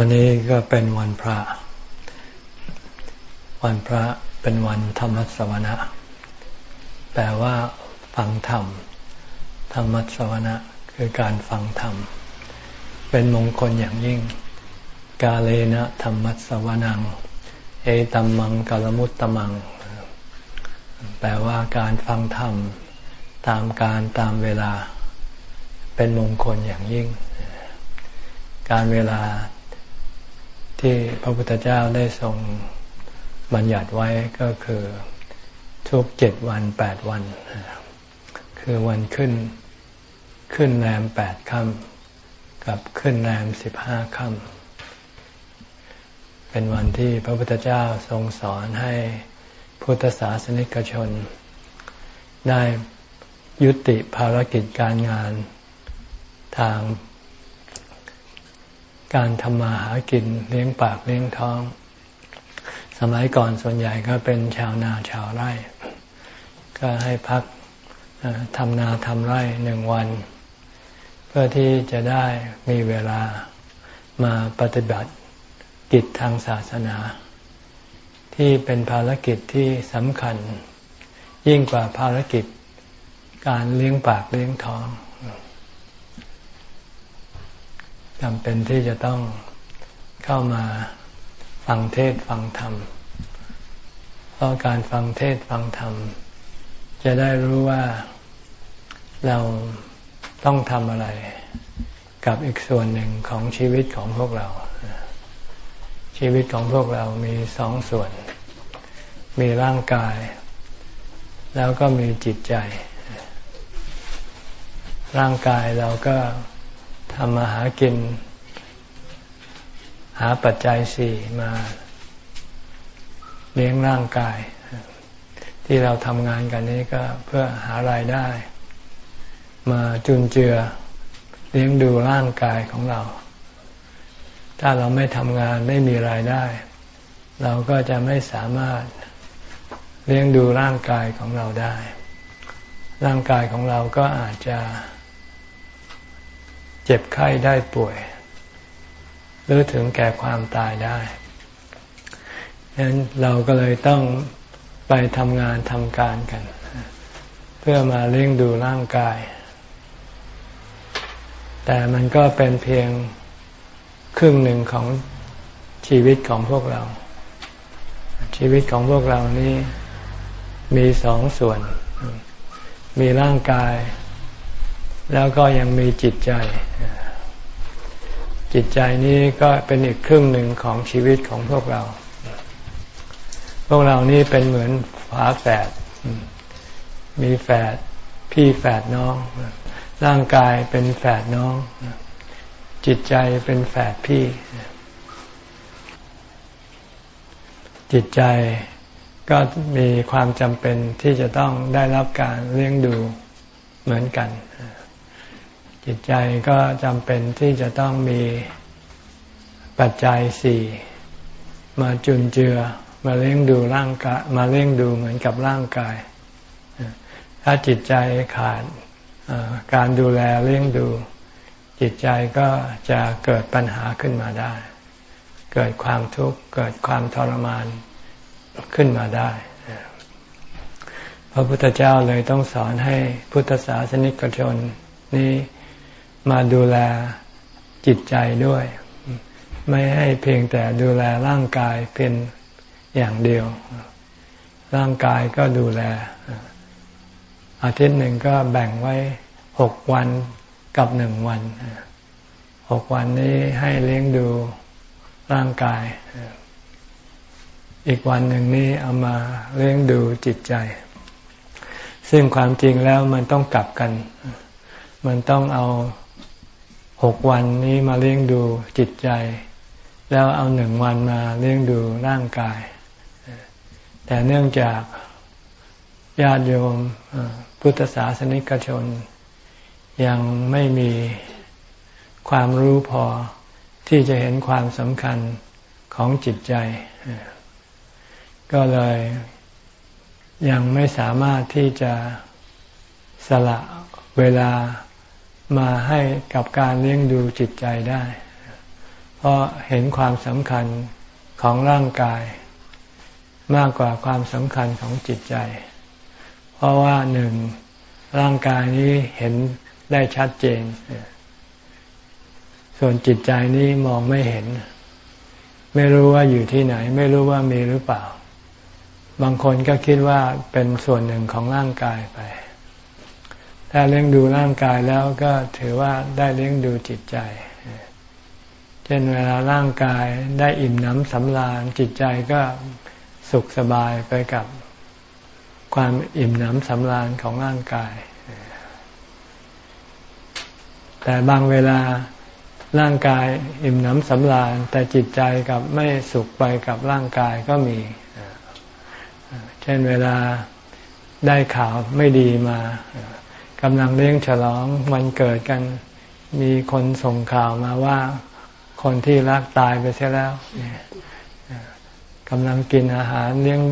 วันนี้ก็เป็นวันพระ วันพระเป็นวันธรรมสวนะ แปลว่า ฟังธรรม ธรรมสวนะ คือการฟังธรรม เป็นมงคลอย่างยิ่ง กาเลนะธรรมสวนัง เอตัมมังกาลมุตตมัง แปลว่าการฟังธรรม ตามการตามเวลา เป็นมงคลอย่างยิ่ง การเวลา ที่พระพุทธเจ้าได้ทรงบัญญัติไว้ก็คือทุกเจ็ดวันแปดวัน คือวันขึ้นขึ้นแรมแปดค่ำกับขึ้นแรมสิบห้าค่ำเป็นวันที่พระพุทธเจ้าทรงสอนให้พุทธศาสนิกชน ได้ยุติภารกิจการงานทาง การทำมาหากินเลี้ยงปากเลี้ยงท้อง สมัยก่อนส่วนใหญ่ก็เป็นชาวนาชาวไร่ ก็ให้พักทำนาทำไร่หนึ่งวัน เพื่อที่จะได้มีเวลามาปฏิบัติกิจทางศาสนา ที่เป็นภารกิจที่สำคัญ ยิ่งกว่าภารกิจการเลี้ยงปากเลี้ยงท้อง จำเป็นที่จะต้องเข้ามาฟังเทศฟังธรรม เพราะการฟังเทศฟังธรรม จะได้รู้ว่าเราต้องทำอะไรกับอีกส่วนหนึ่งของชีวิตของพวกเรา ชีวิตของพวกเรามีสองส่วน มีร่างกาย แล้วก็มีจิตใจ ร่างกายเราก็ ทำมาหากิน หาปัจจัยสี่มาเลี้ยงร่างกาย ที่เราทำงานกันนี้ก็เพื่อหารายได้ มาจุนเจือเลี้ยงดูร่างกายของเรา ถ้าเราไม่ทำงานไม่มีรายได้ เราก็จะไม่สามารถเลี้ยงดูร่างกายของเราได้ ร่างกายของเราก็อาจจะ เจ็บไข้ได้ป่วย หรือถึงแก่ความตายได้ฉะนั้นเราก็เลยต้องไปทำงานทำการกัน เพื่อมาเลี้ยงดูร่างกาย แต่มันก็เป็นเพียงครึ่งหนึ่งของชีวิตของพวกเรา ชีวิตของพวกเรานี้มีสองส่วน มีร่างกาย แล้วก็ยังมีจิตใจ จิตใจนี้ก็เป็นอีกครึ่งหนึ่งของชีวิตของพวกเรา พวกเรานี่เป็นเหมือนฝาแฝด มีแฝดพี่แฝดน้อง ร่างกายเป็นแฝดน้อง จิตใจเป็นแฝดพี่ จิตใจก็มีความจำเป็นที่จะต้องได้รับการเลี้ยงดูเหมือนกัน จิตใจก็จำเป็นที่จะต้องมีปัจจัยสี่มาจุนเจือ มาเลี้ยงดูร่างกายมาเลี้ยงดูเหมือนกับร่างกาย ถ้าจิตใจขาดการดูแลเลี้ยงดู จิตใจก็จะเกิดปัญหาขึ้นมาได้ เกิดความทุกข์เกิดความทรมานขึ้นมาได้พระพุทธเจ้าเลยต้องสอนให้พุทธศาสนิกชนนี้ มาดูแลจิตใจด้วย ไม่ให้เพียงแต่ดูแลร่างกายเป็นอย่างเดียว ร่างกายก็ดูแล อาทิตย์หนึ่งก็แบ่งไว้หกวันกับหนึ่งวันหกวันนี้ให้เลี้ยงดูร่างกาย อีกวันหนึ่งนี้เอามาเลี้ยงดูจิตใจ ซึ่งความจริงแล้วมันต้องกลับกัน มันต้องเอา หกวันนี้มาเลี้ยงดูจิตใจ แล้วเอาหนึ่งวันมาเลี้ยงดูร่างกาย แต่เนื่องจากญาติโยมพุทธศาสนิกชน ยังไม่มีความรู้พอที่จะเห็นความสำคัญของจิตใจ ก็เลยยังไม่สามารถที่จะสละเวลา มาให้กับการเลี้ยงดูจิตใจได้ เพราะเห็นความสำคัญของร่างกาย มากกว่าความสำคัญของจิตใจ เพราะว่าหนึ่งร่างกายนี้เห็นได้ชัดเจน ส่วนจิตใจนี้มองไม่เห็น ไม่รู้ว่าอยู่ที่ไหน ไม่รู้ว่ามีหรือเปล่า บางคนก็คิดว่าเป็นส่วนหนึ่งของร่างกายไป ถ้าเลี้ยงดูร่างกายแล้วก็ถือว่าได้เลี้ยงดูจิตใจ เช่นเวลาร่างกายได้อิ่มน้ำสำราญจิตใจก็สุขสบายไปกับความอิ่มหนำสำราญของร่างกาย แต่บางเวลาร่างกายอิ่มหนำสำราญ แต่จิตใจกับไม่สุขไปกับร่างกายก็มี เช่นเวลาได้ข่าวไม่ดีมา กำลังเลี้ยงฉลองวันเกิดกัน มีคนส่งข่าวมาว่า คนที่รักตายไปเสียแล้วกำลังกินอาหารเลี้ยง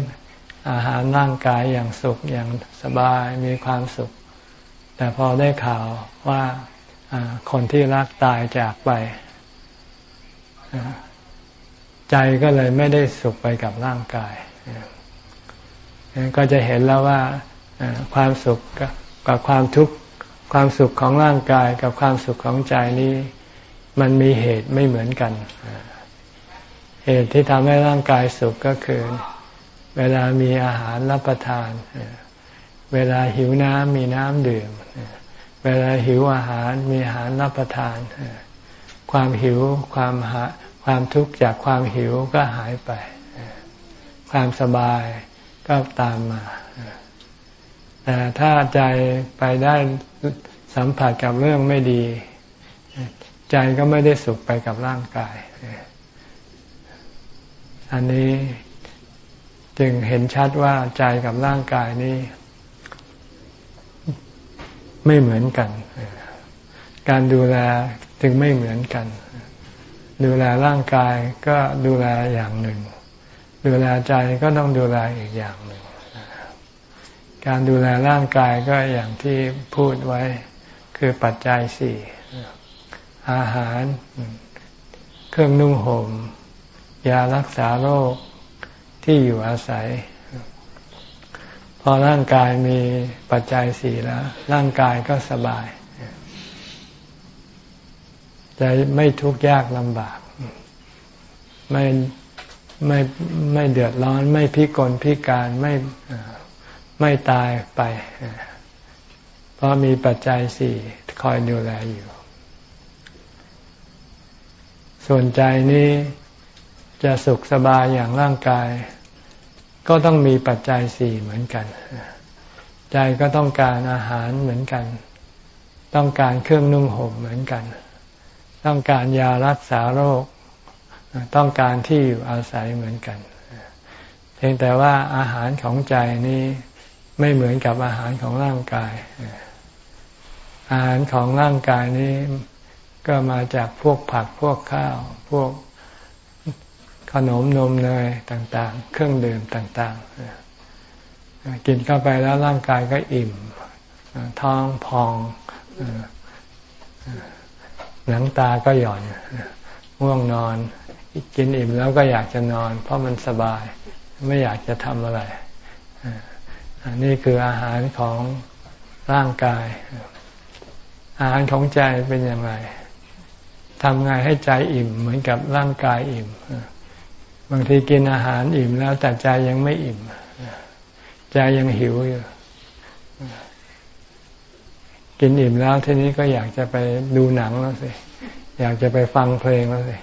อาหารร่างกายอย่างสุขอย่างสบายมีความสุข แต่พอได้ข่าวว่าคนที่รักตายจากไป ใจก็เลยไม่ได้สุขไปกับร่างกาย ก็จะเห็นแล้วว่าความสุข กับความทุกข์ความสุขของร่างกายกับความสุขของใจนี้ มันมีเหตุไม่เหมือนกัน เหตุที่ทำให้ร่างกายสุขก็คือ เวลามีอาหารรับประทาน เวลาหิวน้ำมีน้ำดื่ม เวลาหิวอาหารมีอาหารรับประทาน ความหิวความหาความทุกข์จากความหิวก็หายไป ความสบายก็ตามมา แต่ถ้าใจไปได้สัมผัสกับเรื่องไม่ดี ใจก็ไม่ได้สุขไปกับร่างกาย อันนี้จึงเห็นชัดว่าใจกับร่างกายนี้ไม่เหมือนกัน การดูแลจึงไม่เหมือนกัน ดูแลร่างกายก็ดูแลอย่างหนึ่ง ดูแลใจก็ต้องดูแลอีกอย่างหนึ่ง การดูแลร่างกายก็อย่างที่พูดไว้คือปัจจัยสี่อาหาร เครื่องนุ่งหม่มยารักษาโรคที่อยู่อาศัย พอร่างกายมีปัจจัยสี่แล้ว ร่างกายก็สบายจะไม่ทุกข์ยากลำบาก ไม่ไม่ไม่เดือดร้อน ไม่พิกลพิการไม่ ไม่ตายไป เพราะมีปัจจัยสี่คอยดูแลอยู่ ส่วนใจนี้จะสุขสบายอย่างร่างกาย ก็ต้องมีปัจจัยสี่เหมือนกัน ใจก็ต้องการอาหารเหมือนกัน ต้องการเครื่องนุ่งห่มเหมือนกัน ต้องการยารักษาโรค ต้องการที่อยู่อาศัยเหมือนกันเพียงแต่ว่าอาหารของใจนี้ ไม่เหมือนกับอาหารของร่างกาย อาหารของร่างกายนี้ก็มาจากพวกผักพวกข้าว พวกขนมนมเนยต่าง ๆ เครื่องดื่มต่าง ๆ กินเข้าไปแล้วร่างกายก็อิ่ม ท้องพอง หนังตาก็หย่อนง่วงนอน กินอิ่มแล้วก็อยากจะนอน เพราะมันสบายไม่อยากจะทำอะไร อันนี้คืออาหารของร่างกาย อาหารของใจเป็นอย่างไรทำไงให้ใจอิ่ม เหมือนกับร่างกายอิ่ม บางทีกินอาหารอิ่มแล้วแต่ใจยังไม่อิ่ม ใจยังหิวอยู่ กินอิ่มแล้วทีนี้ก็อยากจะไปดูหนังแล้วสิ อยากจะไปฟังเพลงแล้วสิ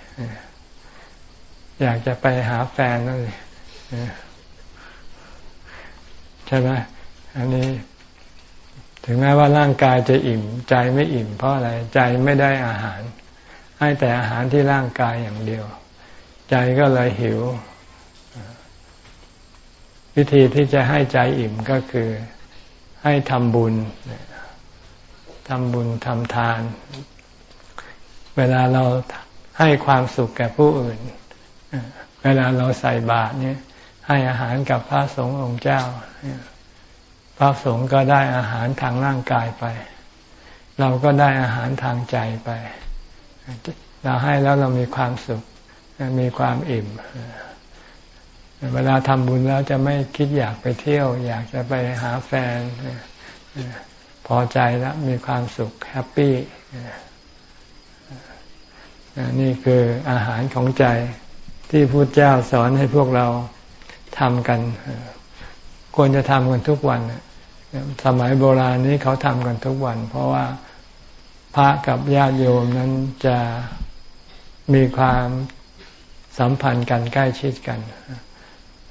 อยากจะไปหาแฟนแล้วสิ ใช่ไหมอันนี้ ถึงแม้ว่าร่างกายจะอิ่ม ใจไม่อิ่ม เพราะอะไรใจไม่ได้อาหาร ให้แต่อาหารที่ร่างกายอย่างเดียว ใจก็เลยหิว วิธีที่จะให้ใจอิ่มก็คือให้ทำบุญทำบุญทำทาน เวลาเราให้ความสุขแก่ผู้อื่น เวลาเราใส่บาตรเนี่ย ให้อาหารกับพระสงฆ์องค์เจ้า พระสงฆ์ก็ได้อาหารทางร่างกายไป เราก็ได้อาหารทางใจไป เราให้แล้วเรามีความสุข มีความอิ่ม เวลาทำบุญแล้วจะไม่คิดอยากไปเที่ยว อยากจะไปหาแฟน พอใจแล้วมีความสุขแฮปปี้นี่คืออาหารของใจที่พุทธเจ้าสอนให้พวกเรา ทำกัน ควรจะทำกันทุกวัน สมัยโบราณนี้เขาทำกันทุกวัน เพราะว่าพระกับญาติโยมนั้นจะมีความสัมพันธ์กันใกล้ชิดกัน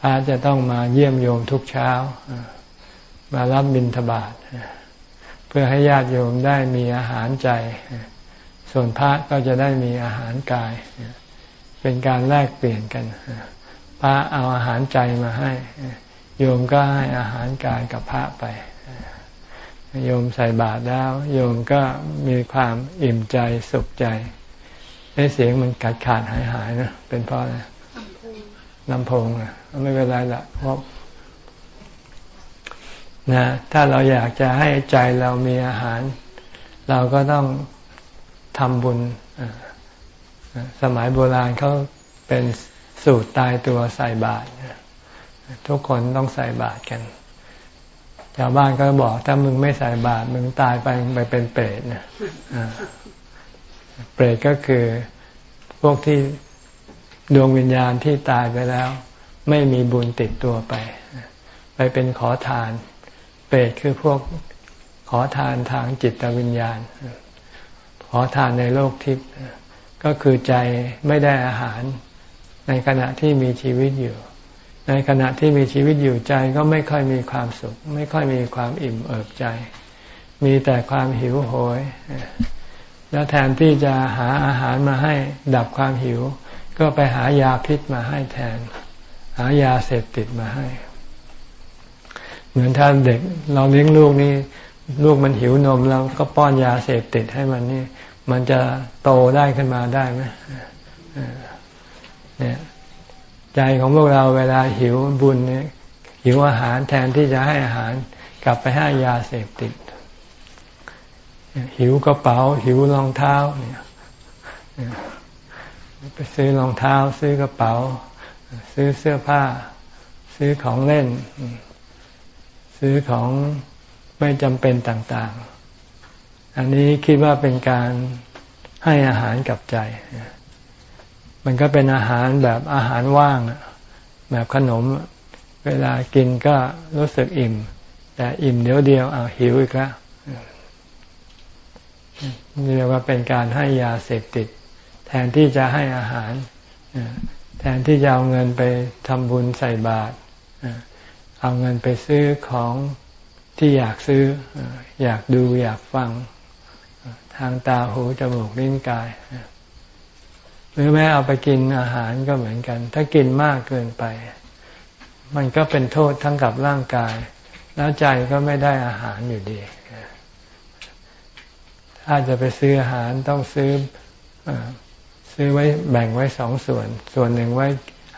พระจะต้องมาเยี่ยมโยมทุกเช้า มารับบิณฑบาตเพื่อให้ญาติโยมได้มีอาหารใจ ส่วนพระก็จะได้มีอาหารกาย เป็นการแลกเปลี่ยนกัน พระเอาอาหารใจมาให้ โยมก็ให้อาหารกายกับพระไป โยมใส่บาตรแล้ว โยมก็มีความอิ่มใจสุขใจไอ้เสียงมันขาดขาดหายหายนะเป็นเพราะอะไรลำโพงนะไม่เป็นไรละเพราะนะถ้าเราอยากจะให้ใจเรามีอาหาร เราก็ต้องทำบุญสมัยโบราณเขาเป็น สูตรตายตัวใส่บาตรทุกคนต้องใส่บาตรกันชาวบ้านก็บอกถ้ามึงไม่ใส่บาตรมึงตายไปมึงไปเป็นเปรตนะเปรตก็คือพวกที่ดวงวิญญาณที่ตายไปแล้ว ไม่มีบุญติดตัวไป ไปเป็นขอทาน เปรตคือพวกขอทานทางจิตวิญญาณ ขอทานในโลกทิพย์ก็คือใจไม่ได้อาหาร ในขณะที่มีชีวิตอยู่ ในขณะที่มีชีวิตอยู่ใจก็ไม่ค่อยมีความสุข ไม่ค่อยมีความอิ่มเอิบใจ มีแต่ความหิวโหย แล้วแทนที่จะหาอาหารมาให้ดับความหิว ก็ไปหายาพิษมาให้แทน หายาเสพติดมาให้ เหมือนถ้าเด็กเราเลี้ยงลูกนี่ลูกมันหิวนมแล้วก็ป้อนยาเสพติดให้มันนี่ มันจะโตได้ขึ้นมาได้ไหม เนี่ยใจของพวกเราเวลาหิวบุญเนี่ยหิวอาหารแทนที่จะให้อาหารกลับไปให้ยาเสพติด หิวกระเป๋า หิวรองเท้าเนี่ยไปซื้อรองเท้า ซื้อกระเป๋า ซื้อเสื้อผ้า ซื้อของเล่น ซื้อของไม่จำเป็นต่างๆ อันนี้คิดว่าเป็นการให้อาหารกับใจ มันก็เป็นอาหารแบบอาหารว่างแบบขนม เวลากินก็รู้สึกอิ่ม แต่อิ่มเดียวเดียวเอาหิวอีกแล้วเรียกว่าเป็นการให้ยาเสพติด แทนที่จะให้อาหารแทนที่จะเอาเงินไปทำบุญใส่บาตรเอาเงินไปซื้อของที่อยากซื้อ อยากดูอยากฟัง ทางตาหูจมูกลิ้นกาย หรือแม้เอาไปกินอาหารก็เหมือนกัน ถ้ากินมากเกินไป มันก็เป็นโทษทั้งกับร่างกาย แล้วใจก็ไม่ได้อาหารอยู่ดี ถ้าจะไปซื้ออาหารต้องซื้ออซื้อไว้แบ่งไว้สองส่วน ส่วนหนึ่งไว้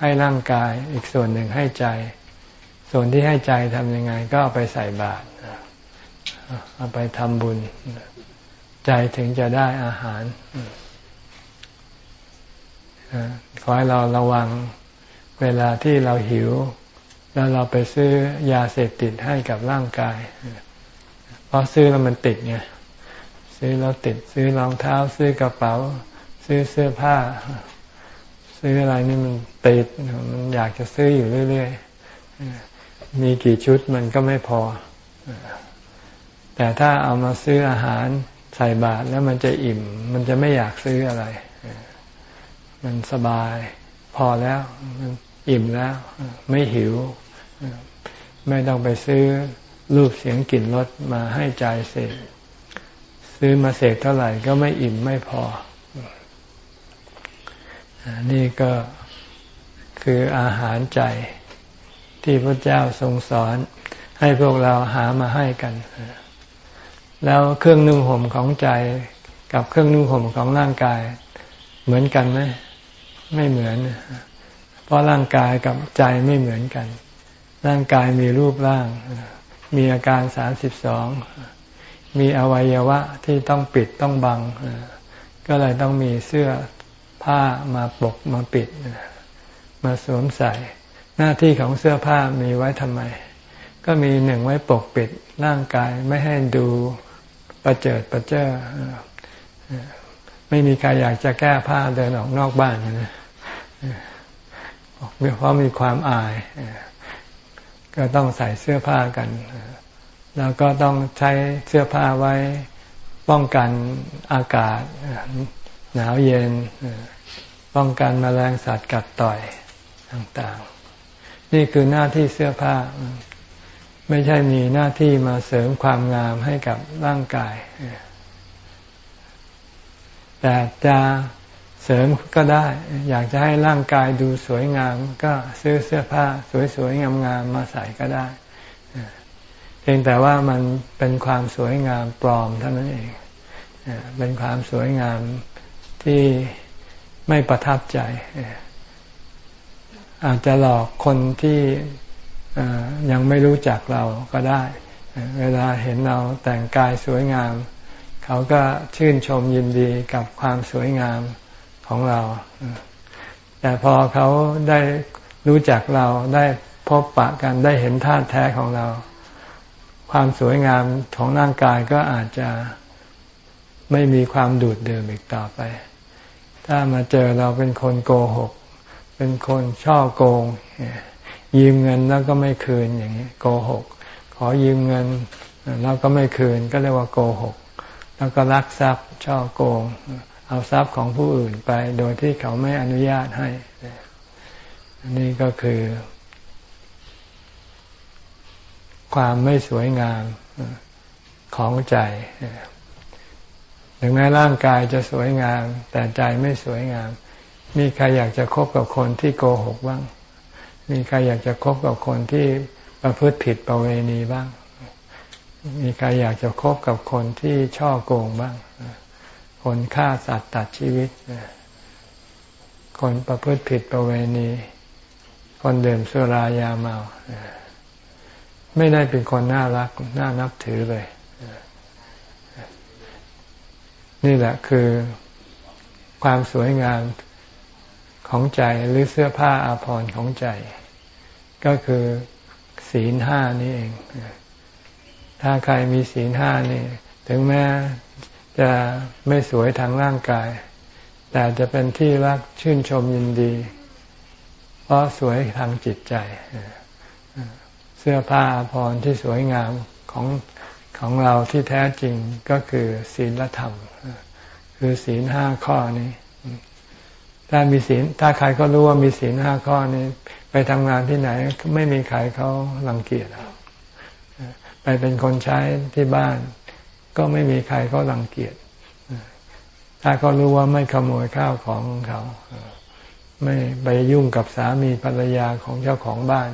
ให้ร่างกาย อีกส่วนหนึ่งให้ใจ ส่วนที่ให้ใจทำยังไง ก็เอาไปใส่บาตรเอาไปทำบุญ ใจถึงจะได้อาหาร ขอให้เราระวังเวลาที่เราหิว แล้วเราไปซื้อยาเสพติดให้กับร่างกาย เพราะซื้อแล้วมันติดไงซื้อแล้วติด ซื้อรองเท้า ซื้อกระเป๋า ซื้อเสื้อผ้า ซื้ออะไรนี่มันติดมันอยากจะซื้ออยู่เรื่อยๆมีกี่ชุดมันก็ไม่พอ แต่ถ้าเอามาซื้ออาหารใส่บาตรแล้วมันจะอิ่ม มันจะไม่อยากซื้ออะไร มันสบาย พอแล้วมันอิ่มแล้ว ไม่หิว ไม่ต้องไปซื้อรูปเสียงกลิ่นรสมาให้ใจเสพซื้อมาเสกเท่าไหร่ก็ไม่อิ่มไม่พอ นี่ก็คืออาหารใจที่พระเจ้าทรงสอน ให้พวกเราหามาให้กัน แล้วเครื่องนุ่งห่มของใจกับเครื่องนุ่งห่มของร่างกาย เหมือนกันไหม ไม่เหมือน เพราะร่างกายกับใจไม่เหมือนกัน ร่างกายมีรูปร่าง มีอาการสามสิบสอง มีอวัยวะที่ต้องปิดต้องบัง ก็เลยต้องมีเสื้อผ้ามาปกมาปิด มาสวมใส่ หน้าที่ของเสื้อผ้ามีไว้ทำไม ก็มีหนึ่งไว้ปกปิดร่างกายไม่ให้ดูประเจิดประเจ้อ ไม่มีใครอยากจะแก้ผ้าเดินออกนอกบ้านนะเพราะมีความอาย ก็ต้องใส่เสื้อผ้ากัน แล้วก็ต้องใช้เสื้อผ้าไว้ป้องกันอากาศ หนาวเย็น ป้องกันมแมลงสัตว์กัดต่อยต่างๆ นี่คือหน้าที่เสื้อผ้า ไม่ใช่มีหน้าที่มาเสริมความงามให้กับร่างกาย แต่จะเสริมก็ได้ อยากจะให้ร่างกายดูสวยงาม ก็ซื้อเสื้อผ้าสวยๆงามๆมาใส่ก็ได้เพียงแต่ว่ามันเป็นความสวยงามปลอมเท่านั้นเองเป็นความสวยงามที่ไม่ประทับใจ อาจจะหลอกคนที่ยังไม่รู้จักเราก็ได้ เวลาเห็นเราแต่งกายสวยงาม เขาก็ชื่นชมยินดีกับความสวยงามของเรา แต่พอเขาได้รู้จักเราได้พบปะกันได้เห็นท่าแท้ของเรา ความสวยงามของร่างกายก็อาจจะไม่มีความดูดเดื่มอีกต่อไป ถ้ามาเจอเราเป็นคนโกหก เป็นคนช่อโกง ยืมเงินแล้วก็ไม่คืนอย่างนี้โกหก ขอยืมเงินแล้วก็ไม่คืนก็เรียกว่าโกหก แล้วก็ลักทรัพย์ช่อโกง เอาทรัพย์ของผู้อื่นไปโดยที่เขาไม่อนุญาตให้นี่ก็คือ ความไม่สวยงามของใจถึงแม้ร่างกายจะสวยงาม แต่ใจไม่สวยงาม มีใครอยากจะคบกับคนที่โกหกบ้าง มีใครอยากจะคบกับคนที่ประพฤติผิดประเวณีบ้าง มีใครอยากจะคบกับคนที่ช่อโกงบ้าง คนฆ่าสัตว์ตัดชีวิต คนประพฤติผิดประเวณี คนเดิมสุรายาเมา ไม่ได้เป็นคนน่ารัก น่านับถือเลย นี่แหละคือความสวยงามของใจหรือเสื้อผ้าอาภรณ์ของใจ ก็คือศีลห้านี่เอง ถ้าใครมีศีลห้านี่ ถึงแม้จะไม่สวยทางร่างกาย แต่จะเป็นที่รักชื่นชมยินดี เพราะสวยทางจิตใจ เสื้อผ้าอภรรที่สวยงามของของเราที่แท้จริงก็คือศีลธรรม คือศีลห้าข้อนี้ ถ้ามีศีลถ้าใครก็รู้ว่ามีศีลห้าข้อนี้ ไปทำงานที่ไหนไม่มีใครเขารังเกียจเรา ไปเป็นคนใช้ที่บ้าน ก็ไม่มีใครเขารังเกียจถ้าเขารู้ว่าไม่ขโมยข้าวของของเขา ไม่ไปยุ่งกับสามีภรรยาของเจ้าของบ้าน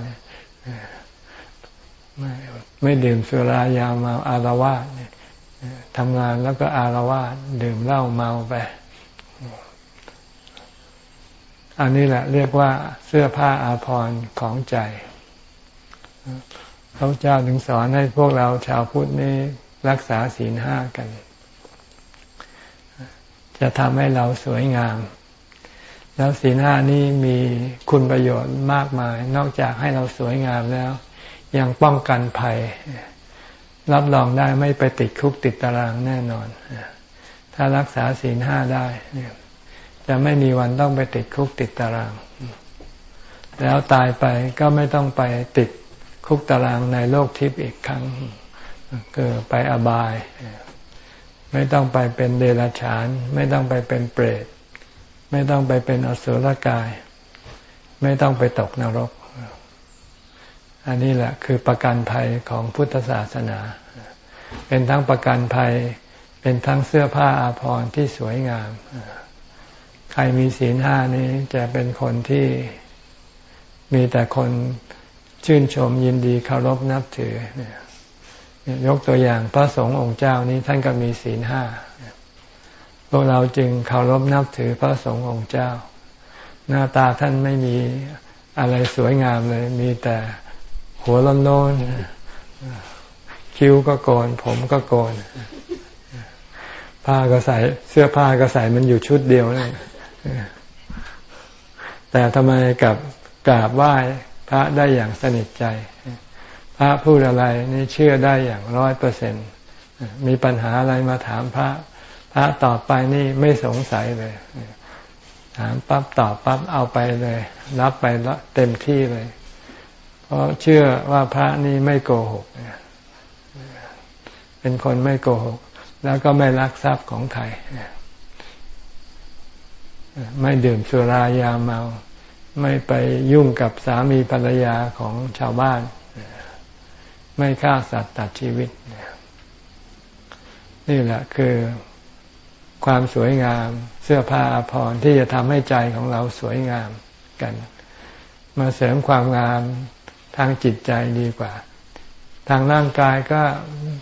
ไม่ไม่ดื่มสุรายามาอารวาสทำงานแล้วก็อารวาสดื่มเหล้าเมาไป อันนี้แหละเรียกว่าเสื้อผ้าอาภรณ์ของใจ พระเจ้าถึงสอนให้พวกเราชาวพุทธนี้รักษาศีลห้ากัน จะทำให้เราสวยงาม แล้วศีลห้านี้มีคุณประโยชน์มากมาย นอกจากให้เราสวยงามแล้ว ยังป้องกันภัย รับรองได้ไม่ไปติดคุกติดตารางแน่นอน ถ้ารักษาศีลห้าได้จะไม่มีวันต้องไปติดคุกติดตาราง แล้วตายไปก็ไม่ต้องไปติด คุกตารางในโลกทิพย์อีกครั้งเกิดไปอบาย ไม่ต้องไปเป็นเดรัจฉาน ไม่ต้องไปเป็นเปรต ไม่ต้องไปเป็นอสุรกาย ไม่ต้องไปตกนรก อันนี้แหละคือประกันภัยของพุทธศาสนา เป็นทั้งประกันภัย เป็นทั้งเสื้อผ้าอาภรณ์ที่สวยงาม ใครมีศีลห้านี้จะเป็นคนที่มีแต่คน ชื่นชมยินดีเคารพนับถือยกตัวอย่างพระสงฆ์องค์เจ้านี้ท่านก็มีศีลห้าพวกเราจึงเคารพนับถือพระสงฆ์องค์เจ้า หน้าตาท่านไม่มีอะไรสวยงามเลย มีแต่หัวล้นโลนคิ้วก็โกน ผมก็โกน ผ้าก็ใส่เสื้อผ้าก็ใส่มันอยู่ชุดเดียวเลยแต่ทำไมกับกราบไหว้ พระได้อย่างสนิทใจ พระพูดอะไรนี่เชื่อได้อย่างร้อยเปอร์เซ็นมีปัญหาอะไรมาถามพระ พระตอบไปนี่ไม่สงสัยเลย ถามปั๊บตอบปั๊บเอาไปเลย รับไปเต็มที่เลย เพราะเชื่อว่าพระนี่ไม่โกหกเป็นคนไม่โกหก แล้วก็ไม่ลักทรัพย์ของใครไม่ดื่มสุรายาเมา ไม่ไปยุ่งกับสามีภรรยาของชาวบ้าน ไม่ฆ่าสัตว์ตัดชีวิต นี่แหละคือความสวยงามเสื้อผ้าอภรรที่จะทำให้ใจของเราสวยงามกัน มาเสริมความงามทางจิตใจดีกว่า ทางร่างกายก็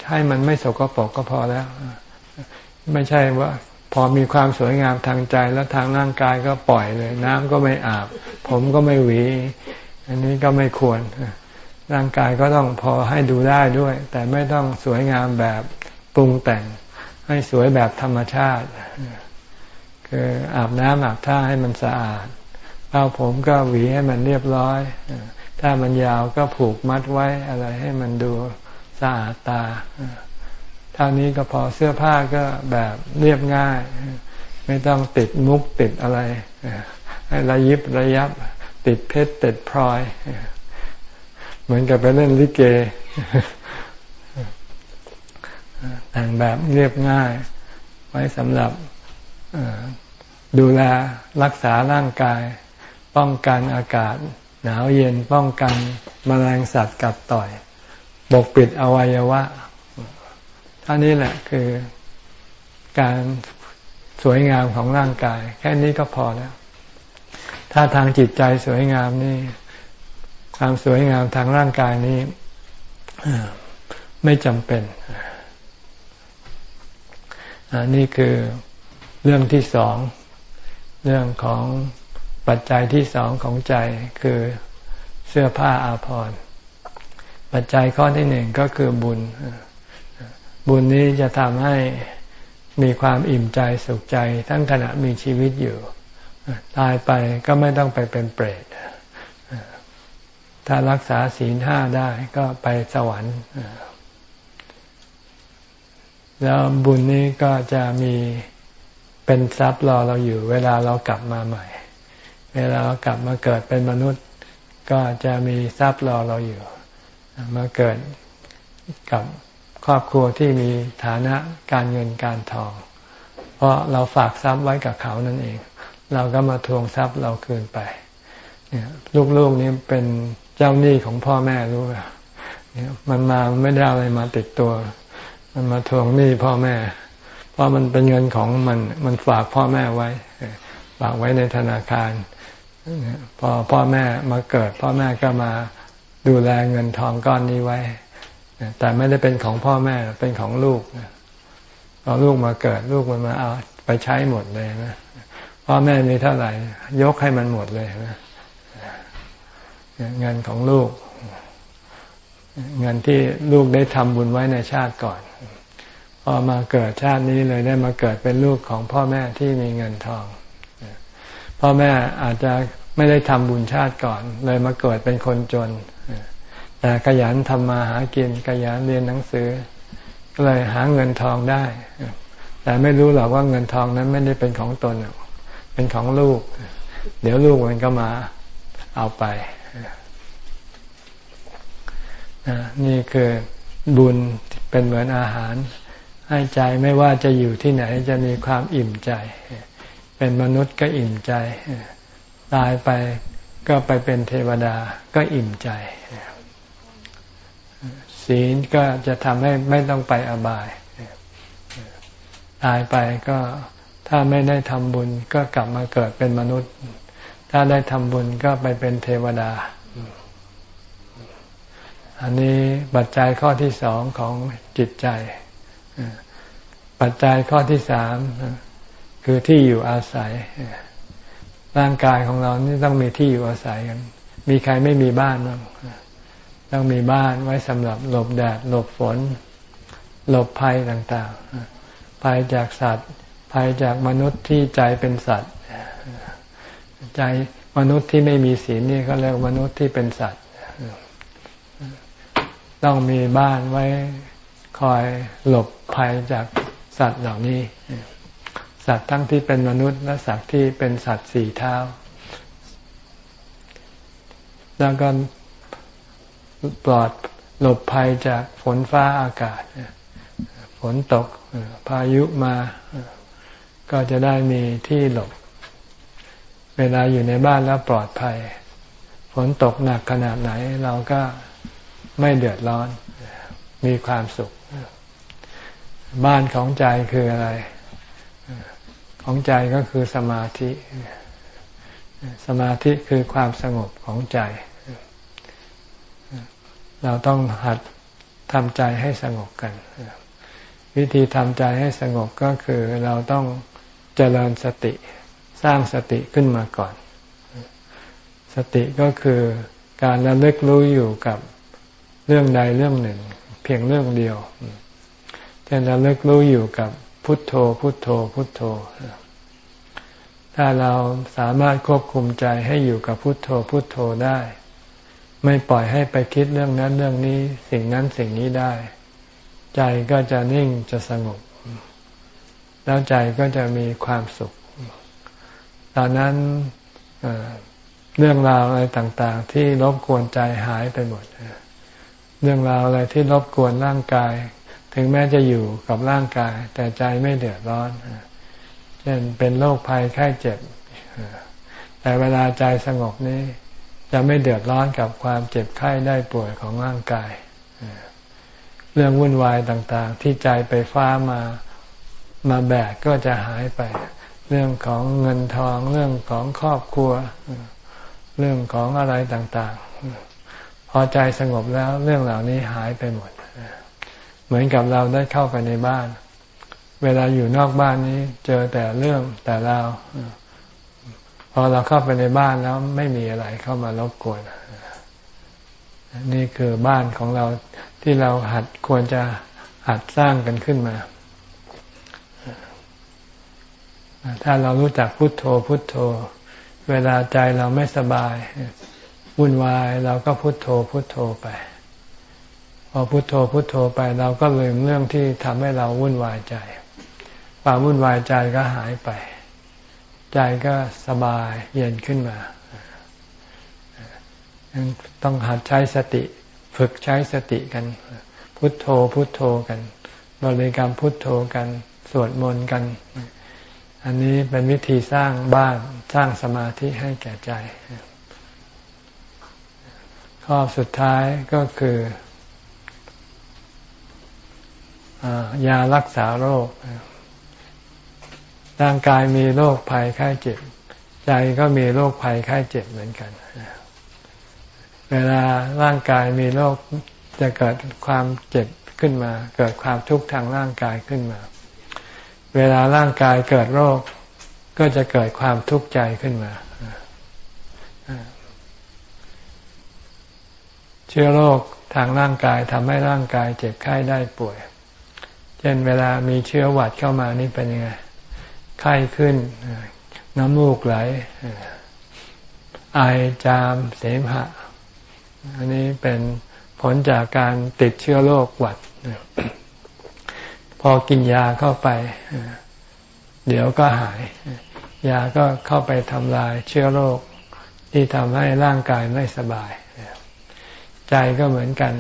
ให้มันไม่สกปรกก็พอแล้ว ไม่ใช่ว่าพอมีความสวยงามทางใจแล้วทางร่างกายก็ปล่อยเลย น้ำก็ไม่อาบ ผมก็ไม่หวี อันนี้ก็ไม่ควร ร่างกายก็ต้องพอให้ดูได้ด้วย แต่ไม่ต้องสวยงามแบบปรุงแต่ง ให้สวยแบบธรรมชาติ คืออาบน้ำอาบท่าให้มันสะอาดเอาผมก็หวีให้มันเรียบร้อย ถ้ามันยาวก็ผูกมัดไว้อะไรให้มันดูสะอาดตาเท่านี้ก็พอเสื้อผ้าก็แบบเรียบง่าย ไม่ต้องติดมุกติดอะไร ระยิบระยับ ติดเพชรติดพลอย เหมือนกับไปเล่นลิเกแต่งแบบเรียบง่าย ไว้สำหรับดูแลรักษาร่างกาย ป้องกันอากาศ หนาวเย็นป้องกันมแมลงสัตว์กัดต่อยปกปิดอวัยวะอันนี้แหละคือการสวยงามของร่างกาย แค่นี้ก็พอแล้ว ถ้าทางจิตใจสวยงามนี่ ความสวยงามทางร่างกายนี้ไม่จำเป็นอันนี้คือเรื่องที่สอง เรื่องของปัจจัยที่สองของใจคือเสื้อผ้าอาภรณ์ปัจจัยข้อที่หนึ่งก็คือบุญ บุญนี้จะทำให้มีความอิ่มใจสุขใจ ทั้งขณะมีชีวิตอยู่ ตายไปก็ไม่ต้องไปเป็นเปรตถ้ารักษาศีลห้าได้ก็ไปสวรรค์แล้วบุญนี้ก็จะมีเป็นทรัพย์รอเราอยู่ เวลาเรากลับมาใหม่ เวลาเรากลับมาเกิดเป็นมนุษย์ ก็จะมีทรัพย์รอเราอยู่ มาเกิดกับครอบครัวที่มีฐานะการเงินการทอง เพราะเราฝากทรัพย์ไว้กับเขานั่นเอง เราก็มาทวงทรัพย์เราคืนไปเนี่ยลูกๆนี้เป็นเจ้าหนี้ของพ่อแม่รู้ไหมเนี่ยมันมาไม่ได้อะไรมาติดตัว มันมาทวงหนี้พ่อแม่ เพราะมันเป็นเงินของมันมันฝากพ่อแม่ไว้ฝากไว้ในธนาคารพอพ่อแม่มาเกิด พ่อแม่ก็มาดูแลเงินทองก้อนนี้ไว้ แต่ไม่ได้เป็นของพ่อแม่เป็นของลูกพอลูกมาเกิดลูกมันมาเอาไปใช้หมดเลยนะ พ่อแม่มีเท่าไหร่ ยกให้มันหมดเลยนะเงินของลูก เงินที่ลูกได้ทำบุญไว้ในชาติก่อน พอมาเกิดชาตินี้เลยได้มาเกิดเป็นลูกของพ่อแม่ที่มีเงินทอง พ่อแม่อาจจะไม่ได้ทำบุญชาติก่อน เลยมาเกิดเป็นคนจน แต่ขยันทำมาหากินขยันเรียนหนังสือ ก็เลยหาเงินทองได้ แต่ไม่รู้หรอกว่าเงินทองนั้นไม่ได้เป็นของตน เป็นของลูก เดี๋ยวลูกมันก็มาเอาไป นี่คือบุญเป็นเหมือนอาหาร ให้ใจไม่ว่าจะอยู่ที่ไหนจะมีความอิ่มใจ เป็นมนุษย์ก็อิ่มใจ ตายไปก็ไปเป็นเทวดาก็อิ่มใจศีลก็จะทำให้ไม่ต้องไปอบาย ตายไปก็ ถ้าไม่ได้ทำบุญก็กลับมาเกิดเป็นมนุษย์ ถ้าได้ทำบุญก็ไปเป็นเทวดา อันนี้ปัจจัยข้อที่สองของจิตใจ ปัจจัยข้อที่สามคือที่อยู่อาศัย ร่างกายของเรานี่ต้องมีที่อยู่อาศัยกัน มีใครไม่มีบ้านบ้างต้องมีบ้านไว้สำหรับหลบแดดหลบฝน หลบภัยต่างๆภัยจากสัตว์ ภัยจากมนุษย์ที่ใจเป็นสัตว์ ใจมนุษย์ที่ไม่มีศีลนี่ก็เรียกมนุษย์ที่เป็นสัตว์ ต้องมีบ้านไว้คอยหลบภัยจากสัตว์เหล่านี้ สัตว์ทั้งที่เป็นมนุษย์และสัตว์ที่เป็นสัตว์สี่เท้า แล้วก็ปลอดหลบภัยจากฝนฟ้าอากาศ ฝนตกพายุมา ก็จะได้มีที่หลบ เวลาอยู่ในบ้านแล้วปลอดภัย ฝนตกหนักขนาดไหน เราก็ไม่เดือดร้อน มีความสุข บ้านของใจคืออะไร ของใจก็คือสมาธิ สมาธิคือความสงบของใจ เราต้องหัดทำใจให้สงบกัน วิธีทำใจให้สงบก็คือเราต้อง เจริญสติสร้างสติขึ้นมาก่อน สติก็คือการระลึกรู้อยู่กับเรื่องใดเรื่องหนึ่ง เพียงเรื่องเดียวเช่ระลึกรู้อยู่กับพุทโธ พุทโธ พุทโธ ถ้าเราสามารถควบคุมใจให้อยู่กับพุทโธ พุทโธได้ ไม่ปล่อยให้ไปคิดเรื่องนั้นเรื่องนี้ สิ่งนั้นสิ่งนี้ได้ ใจก็จะนิ่งจะสงบ แล้วใจก็จะมีความสุข ตอนนั้นเรื่องราวอะไรต่าง ๆ ที่รบกวนใจหายไปหมด เรื่องราวอะไรที่รบกวนร่างกาย ถึงแม้จะอยู่กับร่างกาย แต่ใจไม่เดือดร้อน เช่นเป็นโรคภัยไข้เจ็บ แต่เวลาใจสงบนี้จะไม่เดือดร้อนกับความเจ็บไข้ได้ป่วยของร่างกาย เรื่องวุ่นวายต่าง ๆ ที่ใจไปฟ้ามา มาแบกก็จะหายไป เรื่องของเงินทองเรื่องของครอบครัว เรื่องของอะไรต่างๆ พอใจสงบแล้วเรื่องเหล่านี้หายไปหมด เหมือนกับเราได้เข้าไปในบ้าน เวลาอยู่นอกบ้านนี้เจอแต่เรื่องแต่เราพอเราเข้าไปในบ้านแล้วไม่มีอะไรเข้ามารบกวนนี่คือบ้านของเราที่เราหัดควรจะหัดสร้างกันขึ้นมา ถ้าเรารู้จักพุทโธพุทโธ เวลาใจเราไม่สบายวุ่นวายเราก็พุทโธพุทโธไป พอพุทโธพุทโธไปเราก็ลืมเรื่องที่ทำให้เราวุ่นวายใจความวุ่นวายใจก็หายไป ใจก็สบายเย็นขึ้นมาต้องหัดใช้สติ ฝึกใช้สติกัน พุทโธพุทโธกัน บริกรรมพุทโธกัน สวดมนต์กัน อันนี้เป็นวิธีสร้างบ้านสร้างสมาธิให้แก่ใจ ข้อสุดท้ายก็คือ ยารักษาโรค ร่างกายมีโรคภัยไข้เจ็บ ใจก็มีโรคภัยไข้เจ็บเหมือนกัน เวลาร่างกายมีโรคจะเกิดความเจ็บขึ้นมา เกิดความทุกข์ทางร่างกายขึ้นมา เวลาร่างกายเกิดโรค ก็จะเกิดความทุกข์ใจขึ้นมา เชื้อโรคทางร่างกายทำให้ร่างกายเจ็บไข้ได้ป่วย เช่นเวลามีเชื้อหวัดเข้ามานี่เป็นยังไง ไข้ขึ้น น้ำมูกไหล ไอจามเสมหะ อันนี้เป็นผลจากการติดเชื้อโรคหวัด พอกินยาเข้าไป เดี๋ยวก็หาย ยาก็เข้าไปทำลายเชื้อโรคที่ทำให้ร่างกายไม่สบาย ใจก็เหมือนกัน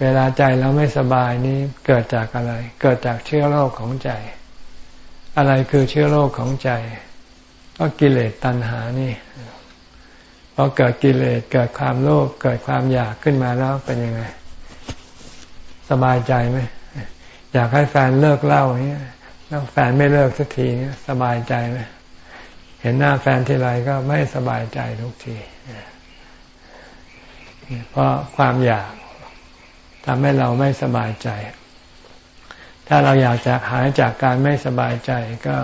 เวลาใจเราไม่สบายนี้เกิดจากอะไร เกิดจากเชื้อโรคของใจ อะไรคือเชื้อโรคของใจ ก็กิเลสตัณหานี่พอเกิดกิเลสเกิดความโลภเกิดความอยากขึ้นมาแล้วเป็นยังไง สบายใจไหม อยากให้แฟนเลิกเล่าอย่างนี้แล้วแฟนไม่เลิกสักทีนี้สบายใจไหมเห็นหน้าแฟนทีไรก็ไม่สบายใจทุกทีเพราะความอยากทำให้เราไม่สบายใจ ถ้าเราอยากจะหายจากการไม่สบายใจก็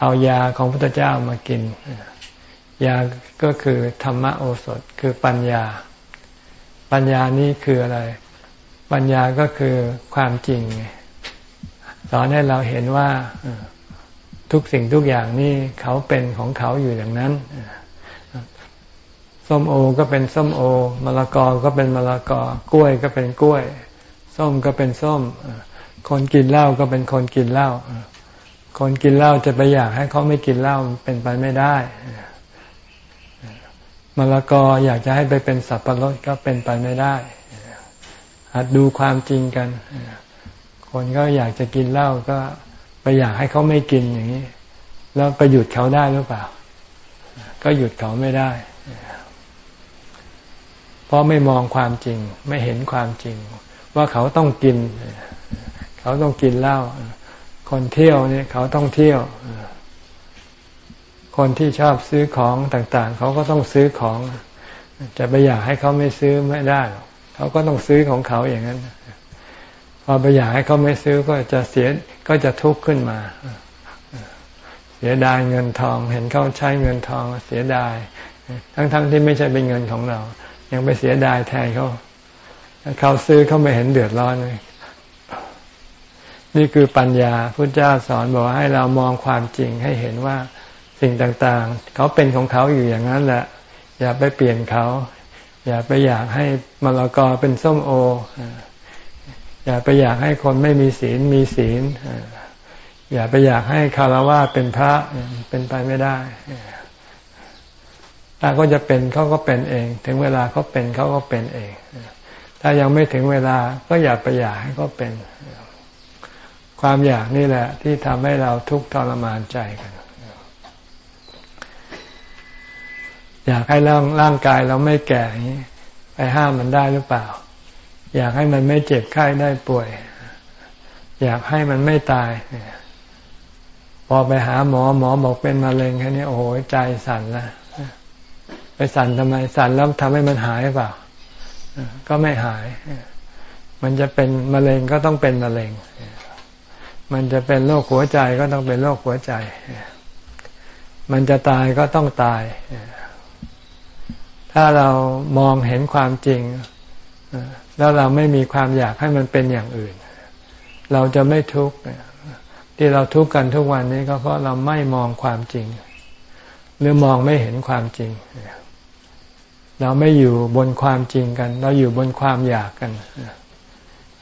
เอายาของพระพุทธเจ้ามากิน ยาก็คือธรรมโอสถคือปัญญา ปัญญานี้คืออะไร ปัญญาก็คือความจริง สอนให้เราเห็นว่าทุกสิ่งทุกอย่างนี่เขาเป็นของเขาอยู่อย่างนั้นส้มโอก็เป็นส้มโอมะละกอก็เป็นมะละกอกล้วยก็เป็นกล้วย ส้มก็เป็นส้ม คนกินเหล้าก็เป็นคนกินเหล้าคนกินเหล้าจะไปอยากให้เขาไม่กินเหล้าเป็นไปไม่ได้มะละกออยากจะให้ไปเป็นสับปะรดก็เป็นไปไม่ได้ หัดดูความจริงกัน คนก็อยากจะกินเหล้าก็ไปอยากให้เขาไม่กินอย่างนี้ แล้วไปหยุดเขาได้หรือเปล่า ก็หยุดเขาไม่ได้ เพราะไม่มองความจริง ไม่เห็นความจริง ว่าเขาต้องกิน เขาต้องกินเหล้า คนเที่ยวเนี่ย เขาต้องเที่ยว คนที่ชอบซื้อของต่าง ๆ เขาก็ต้องซื้อของ จะไปอยากให้เขาไม่ซื้อไม่ได้ เขาก็ต้องซื้อของเขาอย่างนั้นพอไปอยากให้เขาไม่ซื้อก็จะเสียก็จะทุกข์ขึ้นมาเสียดายเงินทอง เห็นเขาใช้เงินทอง เสียดาย ทั้งๆทที่ไม่ใช่เป็นเงินของเรา ยังไปเสียดายแทนเขาเขาซื้อเขาไม่เห็นเดือดร้อนเลยนี่คือปัญญาพุทธเจ้าสอนบอกให้เรามองความจริงให้เห็นว่าสิ่งต่างๆ เขาเป็นของเขาอยู่อย่างนั้นแหละ อย่าไปเปลี่ยนเขา อย่าไปอยากให้มะละกอเป็นส้มโอ อย่าไปอยากให้คนไม่มีศีลมีศีล อย่าไปอยากให้คารวะเป็นพระเป็นไปไม่ได้ถ้าก็จะเป็นเขาก็เป็นเอง ถึงเวลาเขาเป็นเขาก็เป็นเอง ถ้ายังไม่ถึงเวลาก็อย่าไปอยากให้เขาเป็น ความอยากนี่แหละ ที่ทำให้เราทุกข์ทรมานใจกัน อยากให้ร่างร่างกายเราไม่แก่ไปห้ามมันได้หรือเปล่า อยากให้มันไม่เจ็บไข้ได้ป่วย อยากให้มันไม่ตายพอไปหาหมอหมอบอกเป็นมะเร็งแค่นี้โอ้โหใจสั่นละไปสั่นทำไมสั่นแล้วทำให้มันหายเปล่าก็ไม่หาย มันจะเป็นมะเร็งก็ต้องเป็นมะเร็ง มันจะเป็นโรคหัวใจก็ต้องเป็นโรคหัวใจ มันจะตายก็ต้องตาย ถ้าเรามองเห็นความจริง แล้วเราไม่มีความอยากให้มันเป็นอย่างอื่น เราจะไม่ทุกข์ที่เราทุกข์กันทุกวันนี้ก็เพราะเราไม่มองความจริง หรือมองไม่เห็นความจริง เราไม่อยู่บนความจริงกัน เราอยู่บนความอยากกัน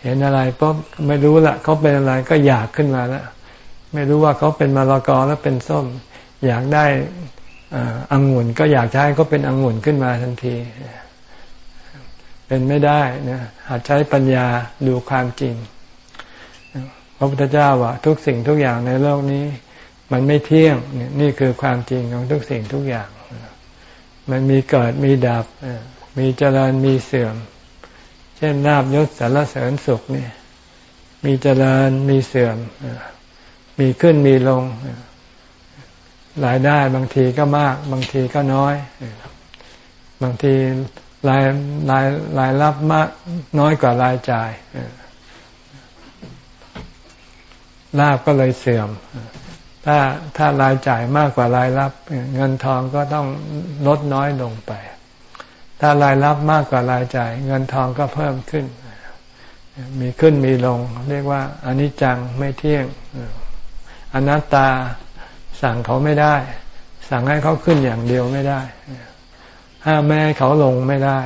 เห็นอะไรปุ๊บไม่รู้ละเขาเป็นอะไรก็อยากขึ้นมาแล้วไม่รู้ว่าเขาเป็นมะละกอแล้วเป็นส้ม อยากได้ อังุ่นก็อยากจะให้เขาเป็นอังุ่นขึ้นมาทันที เป็นไม่ได้นะหัดใช้ปัญญาดูความจริง พระพุทธเจ้าว่าทุกสิ่งทุกอย่างในโลกนี้ มันไม่เที่ยงนี่คือความจริงของทุกสิ่งทุกอย่าง มันมีเกิดมีดับ มีเจริญมีเสื่อม เช่นลาบยศสารเสริญสุขนี่มีเจริญมีเสื่อม มีขึ้นมีลง รายได้บางทีก็มาก บางทีก็น้อย บางทีรายรายรายรับมากน้อยกว่ารายจ่ายลาบก็เลยเสื่อม ถ้าถ้ารายจ่ายมากกว่ารายรับ เงินทองก็ต้องลดน้อยลงไป ถ้ารายรับมากกว่ารายจ่าย เงินทองก็เพิ่มขึ้น มีขึ้นมีลง เรียกว่าอนิจจังไม่เที่ยงอนัตตา สั่งเขาไม่ได้ สั่งให้เขาขึ้นอย่างเดียวไม่ได้ ห้ามแม่ให้เขาลงไม่ได้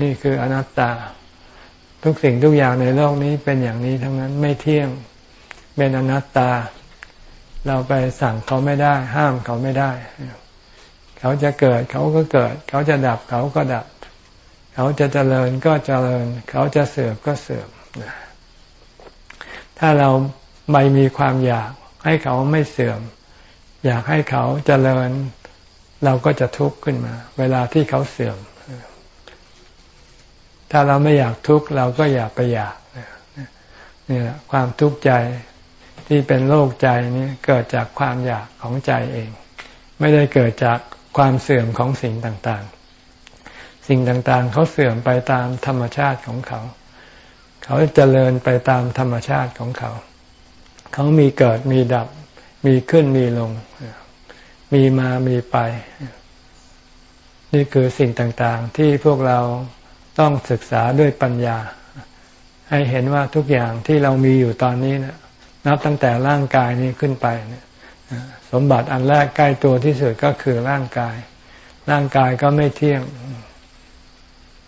นี่คืออนัตตา ทุกสิ่งทุกอย่างในโลกนี้เป็นอย่างนี้ทั้งนั้นไม่เที่ยงเป็นอนัตตา เราไปสั่งเขาไม่ได้ ห้ามเขาไม่ได้ เขาจะเกิดเขาก็เกิด เขาจะดับเขาก็ดับ เขาจะเจริญก็เจริญ เขาจะเสื่อมก็เสื่อมถ้าเราไม่มีความอยาก ให้เขาไม่เสื่อม อยากให้เขาเจริญ เราก็จะทุกข์ขึ้นมา เวลาที่เขาเสื่อม ถ้าเราไม่อยากทุกข์เราก็อยากไปอยากนี่แหละความทุกข์ใจที่เป็นโรคใจนี้เกิดจากความอยากของใจเอง ไม่ได้เกิดจากความเสื่อมของสิ่งต่างๆ สิ่งต่างๆ เขาเสื่อมไปตามธรรมชาติของเขา เขาเจริญไปตามธรรมชาติของเขา เขามีเกิดมีดับ มีขึ้นมีลง มีมามีไป นี่คือสิ่งต่างๆ ที่พวกเราต้องศึกษาด้วยปัญญา ให้เห็นว่าทุกอย่างที่เรามีอยู่ตอนนี้นะนับตั้งแต่ร่างกายนี้ขึ้นไปนะสมบัติอันแรกใกล้ตัวที่สุดก็คือร่างกาย ร่างกายก็ไม่เที่ยง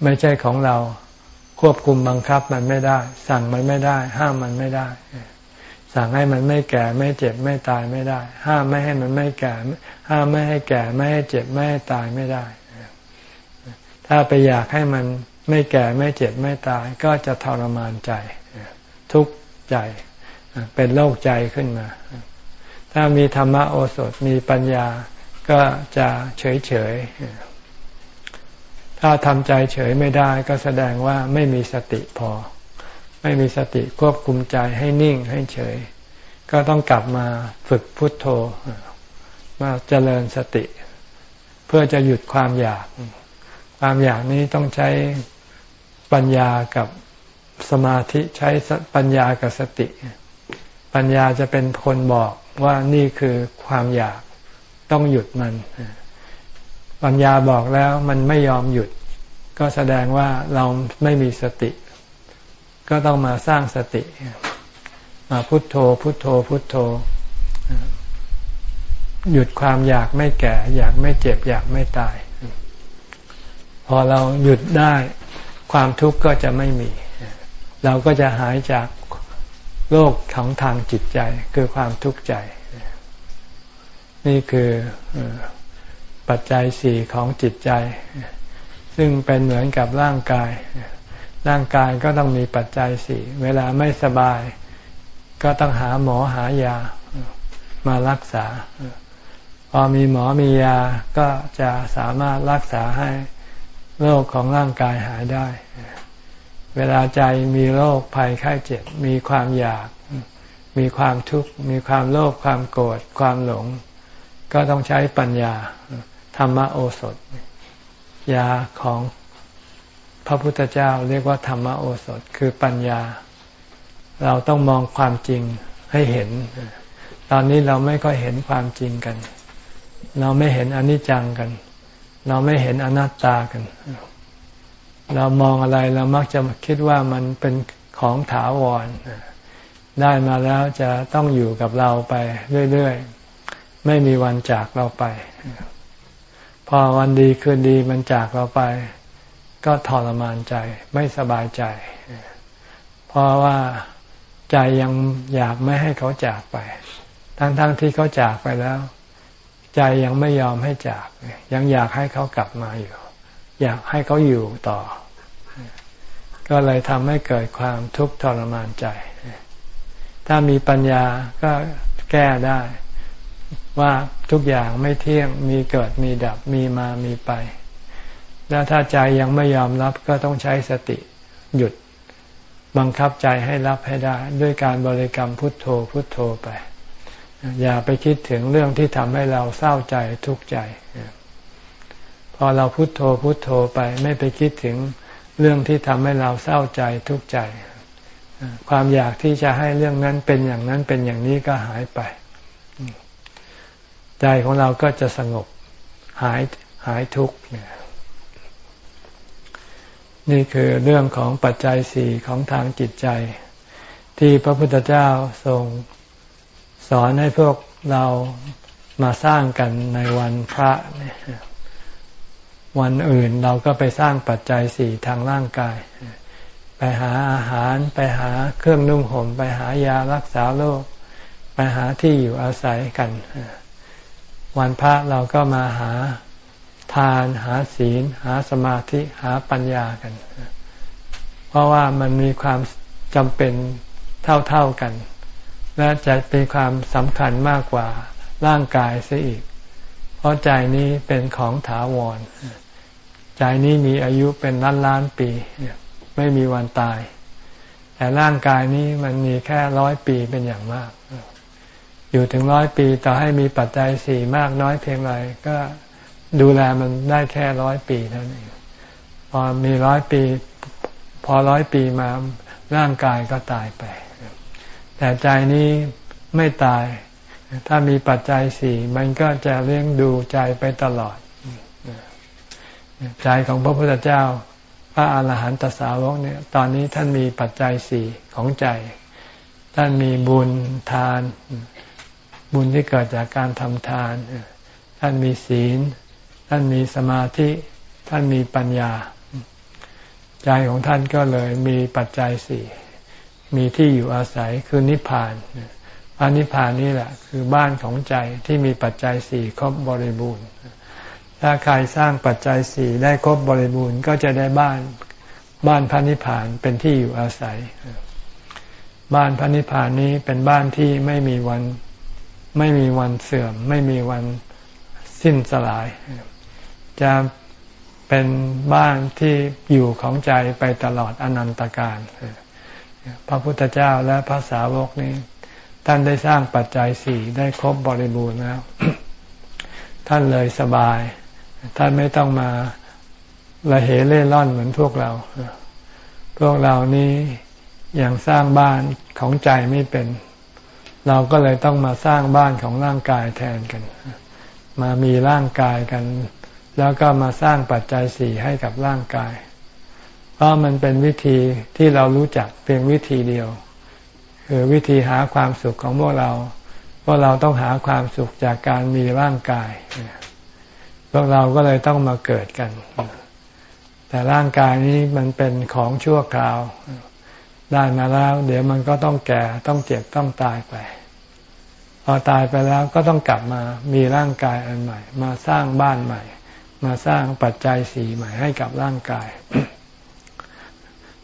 ไม่ใช่ของเรา ควบคุมบังคับมันไม่ได้ สั่งมันไม่ได้ ห้ามมันไม่ได้ สั่งให้มันไม่แก่ไม่เจ็บไม่ตายไม่ได้ ห้ามไม่ให้มันไม่แก่ ห้ามไม่ให้แก่ไม่ให้เจ็บไม่ให้ตายไม่ได้ ถ้าไปอยากให้มันไม่แก่ไม่เจ็บไม่ตาย ก็จะทรมานใจ ทุกข์ใจเป็นโรคใจขึ้นมา ถ้ามีธรรมโอสถมีปัญญาก็จะเฉยเฉยถ้าทำใจเฉยไม่ได้ก็แสดงว่าไม่มีสติพอ ไม่มีสติควบคุมใจให้นิ่งให้เฉย ก็ต้องกลับมาฝึกพุทโธมาเจริญสติ เพื่อจะหยุดความอยาก ความอยากนี้ต้องใช้ปัญญากับสมาธิใช้ปัญญากับสติ ปัญญาจะเป็นคนบอกว่านี่คือความอยากต้องหยุดมัน ปัญญาบอกแล้วมันไม่ยอมหยุด ก็แสดงว่าเราไม่มีสติ ก็ต้องมาสร้างสติ มาพุโทโธ พุโทโธ พุโทโธ หยุดความอยากไม่แก่ อยากไม่เจ็บ อยากไม่ตาย พอเราหยุดได้ ความทุกข์ก็จะไม่มี เราก็จะหายจากโลกของทางจิตใจ คือความทุกข์ใจ นี่คือปัจจัยสี่ของจิตใจ ซึ่งเป็นเหมือนกับร่างกาย ร่างกายก็ต้องมีปัจจัยสี่เวลาไม่สบาย ก็ต้องหาหมอหายามารักษา พอมีหมอมียาก็จะสามารถรักษาให้โรคของร่างกายหายได้ เวลาใจมีโรคภัยไข้เจ็บ มีความอยาก มีความทุกข์ มีความโลภความโกรธความหลง ก็ต้องใช้ปัญญาธรรมโอสถ ยาของ พระพุทธเจ้าเรียกว่าธรรมโอสถคือปัญญา เราต้องมองความจริงให้เห็น ตอนนี้เราไม่ก็เห็นความจริงกัน เราไม่เห็นอนิจจังกัน เราไม่เห็นอนัตตากัน เรามองอะไรเรามักจะคิดว่ามันเป็นของถาวรได้มาแล้วจะต้องอยู่กับเราไปเรื่อยๆ ไม่มีวันจากเราไป พอวันดีคืนดีมันจากเราไป ก็ทรมานใจไม่สบายใจ เพราะว่าใจยังอยากไม่ให้เขาจากไป ทั้งๆทที่เขาจากไปแล้ว ใจยังไม่ยอมให้จาก ยังอยากให้เขากลับมาอยู่ อยากให้เขาอยู่ต่อ ก็เลยทำให้เกิดความทุกข์ทรมานใจ ถ้ามีปัญญาก็แก้ได้ว่าทุกอย่างไม่เที่ยงมีเกิดมีดับมีมามีไป แล้วถ้าใจยังไม่ยอมรับก็ต้องใช้สติหยุดบังคับใจให้รับให้ได้ ด้วยการบริกรรมพุทโธพุทโธไป อย่าไปคิดถึงเรื่องที่ทำให้เราเศร้าใจทุกข์ใจ พอเราพุทโธพุทโธไป ไม่ไปคิดถึงเรื่องที่ทำให้เราเศร้าใจทุกข์ใจ ความอยากที่จะให้เรื่องนั้นเป็นอย่างนั้นเป็นอย่างนี้ก็หายไป ใจของเราก็จะสงบหายหายทุกข์นี่ นี่คือเรื่องของปัจจัยสี่ของทางจิตใจ ที่พระพุทธเจ้าทรงสอนให้พวกเรามาสร้างกันในวันพระ วันอื่นเราก็ไปสร้างปัจจัยสี่ทางร่างกาย ไปหาอาหารไปหาเครื่องนุ่งห่ม ไปหายารักษาโรคไปหาที่อยู่อาศัยกัน วันพระเราก็มาหา ทาน หาศีล หาสมาธิหาปัญญากัน เพราะว่ามันมีความจำเป็นเท่าๆกัน และจะเป็นความสำคัญมากกว่าร่างกายเสียอีก เพราะใจนี้เป็นของถาวร ใจนี้มีอายุเป็นล้านล้านปี ไม่มีวันตาย แต่ร่างกายนี้มันมีแค่ร้อยปีเป็นอย่างมาก อยู่ถึงร้อยปีต่อให้มีปัจจัยสี่มากน้อยเพียงไรก็ ดูแลมันได้แค่ร้อยปีเท่านั้นพอมีร้อยปี พอร้อยปีมาร่างกายก็ตายไป แต่ใจนี้ไม่ตาย ถ้ามีปัจจัยสี่มันก็จะเลี้ยงดูใจไปตลอด ใจของพระพุทธเจ้า พระอาหารหันตสาวกเนี่ย ตอนนี้ท่านมีปัจจัยสี่ของใจ ท่านมีบุญทาน บุญที่เกิดจากการทำทาน ท่านมีศีล ท่านมีสมาธิ ท่านมีปัญญา ใจของท่านก็เลยมีปัจจัยสี่มีที่อยู่อาศัยคือนิพพานพระนิพพานนี่แหละ คือบ้านของใจที่มีปัจจัยสี่ครบบริบูรณ์ ถ้าใครสร้างปัจจัยสี่ได้ครบบริบูรณ์ก็จะได้บ้านบ้านพระนิพพานเป็นที่อยู่อาศัย บ้านพระนิพพานนี้เป็นบ้านที่ไม่มีวันไม่มีวันเสื่อม ไม่มีวันสิ้นสลาย จะเป็นบ้านที่อยู่ของใจไปตลอดอนันตการพระพุทธเจ้าและพระสาวกนี้ ท่านได้สร้างปัจจัยสี่ได้ครบบริบูรณ์แล้ว ท่านเลยสบาย ท่านไม่ต้องมาละเหเล่ร่อนเหมือนพวกเรา พวกเรานี้ยังสร้างบ้านของใจไม่เป็น เราก็เลยต้องมาสร้างบ้านของร่างกายแทนกัน มามีร่างกายกัน แล้วก็มาสร้างปัจจัยสี่ให้กับร่างกาย เพราะมันเป็นวิธีที่เรารู้จักเพียงวิธีเดียว คือวิธีหาความสุขของพวกเราพวกเราต้องหาความสุขจากการมีร่างกาย พวกเราก็เลยต้องมาเกิดกัน แต่ร่างกายนี้มันเป็นของชั่วคราว ได้มาแล้ว เดี๋ยวมันก็ต้องแก่ต้องเจ็บต้องตายไป พอตายไปแล้วก็ต้องกลับมามีร่างกายอันใหม่ มาสร้างบ้านใหม่ มาสร้างปัจจัยสีใหม่ให้กับร่างกาย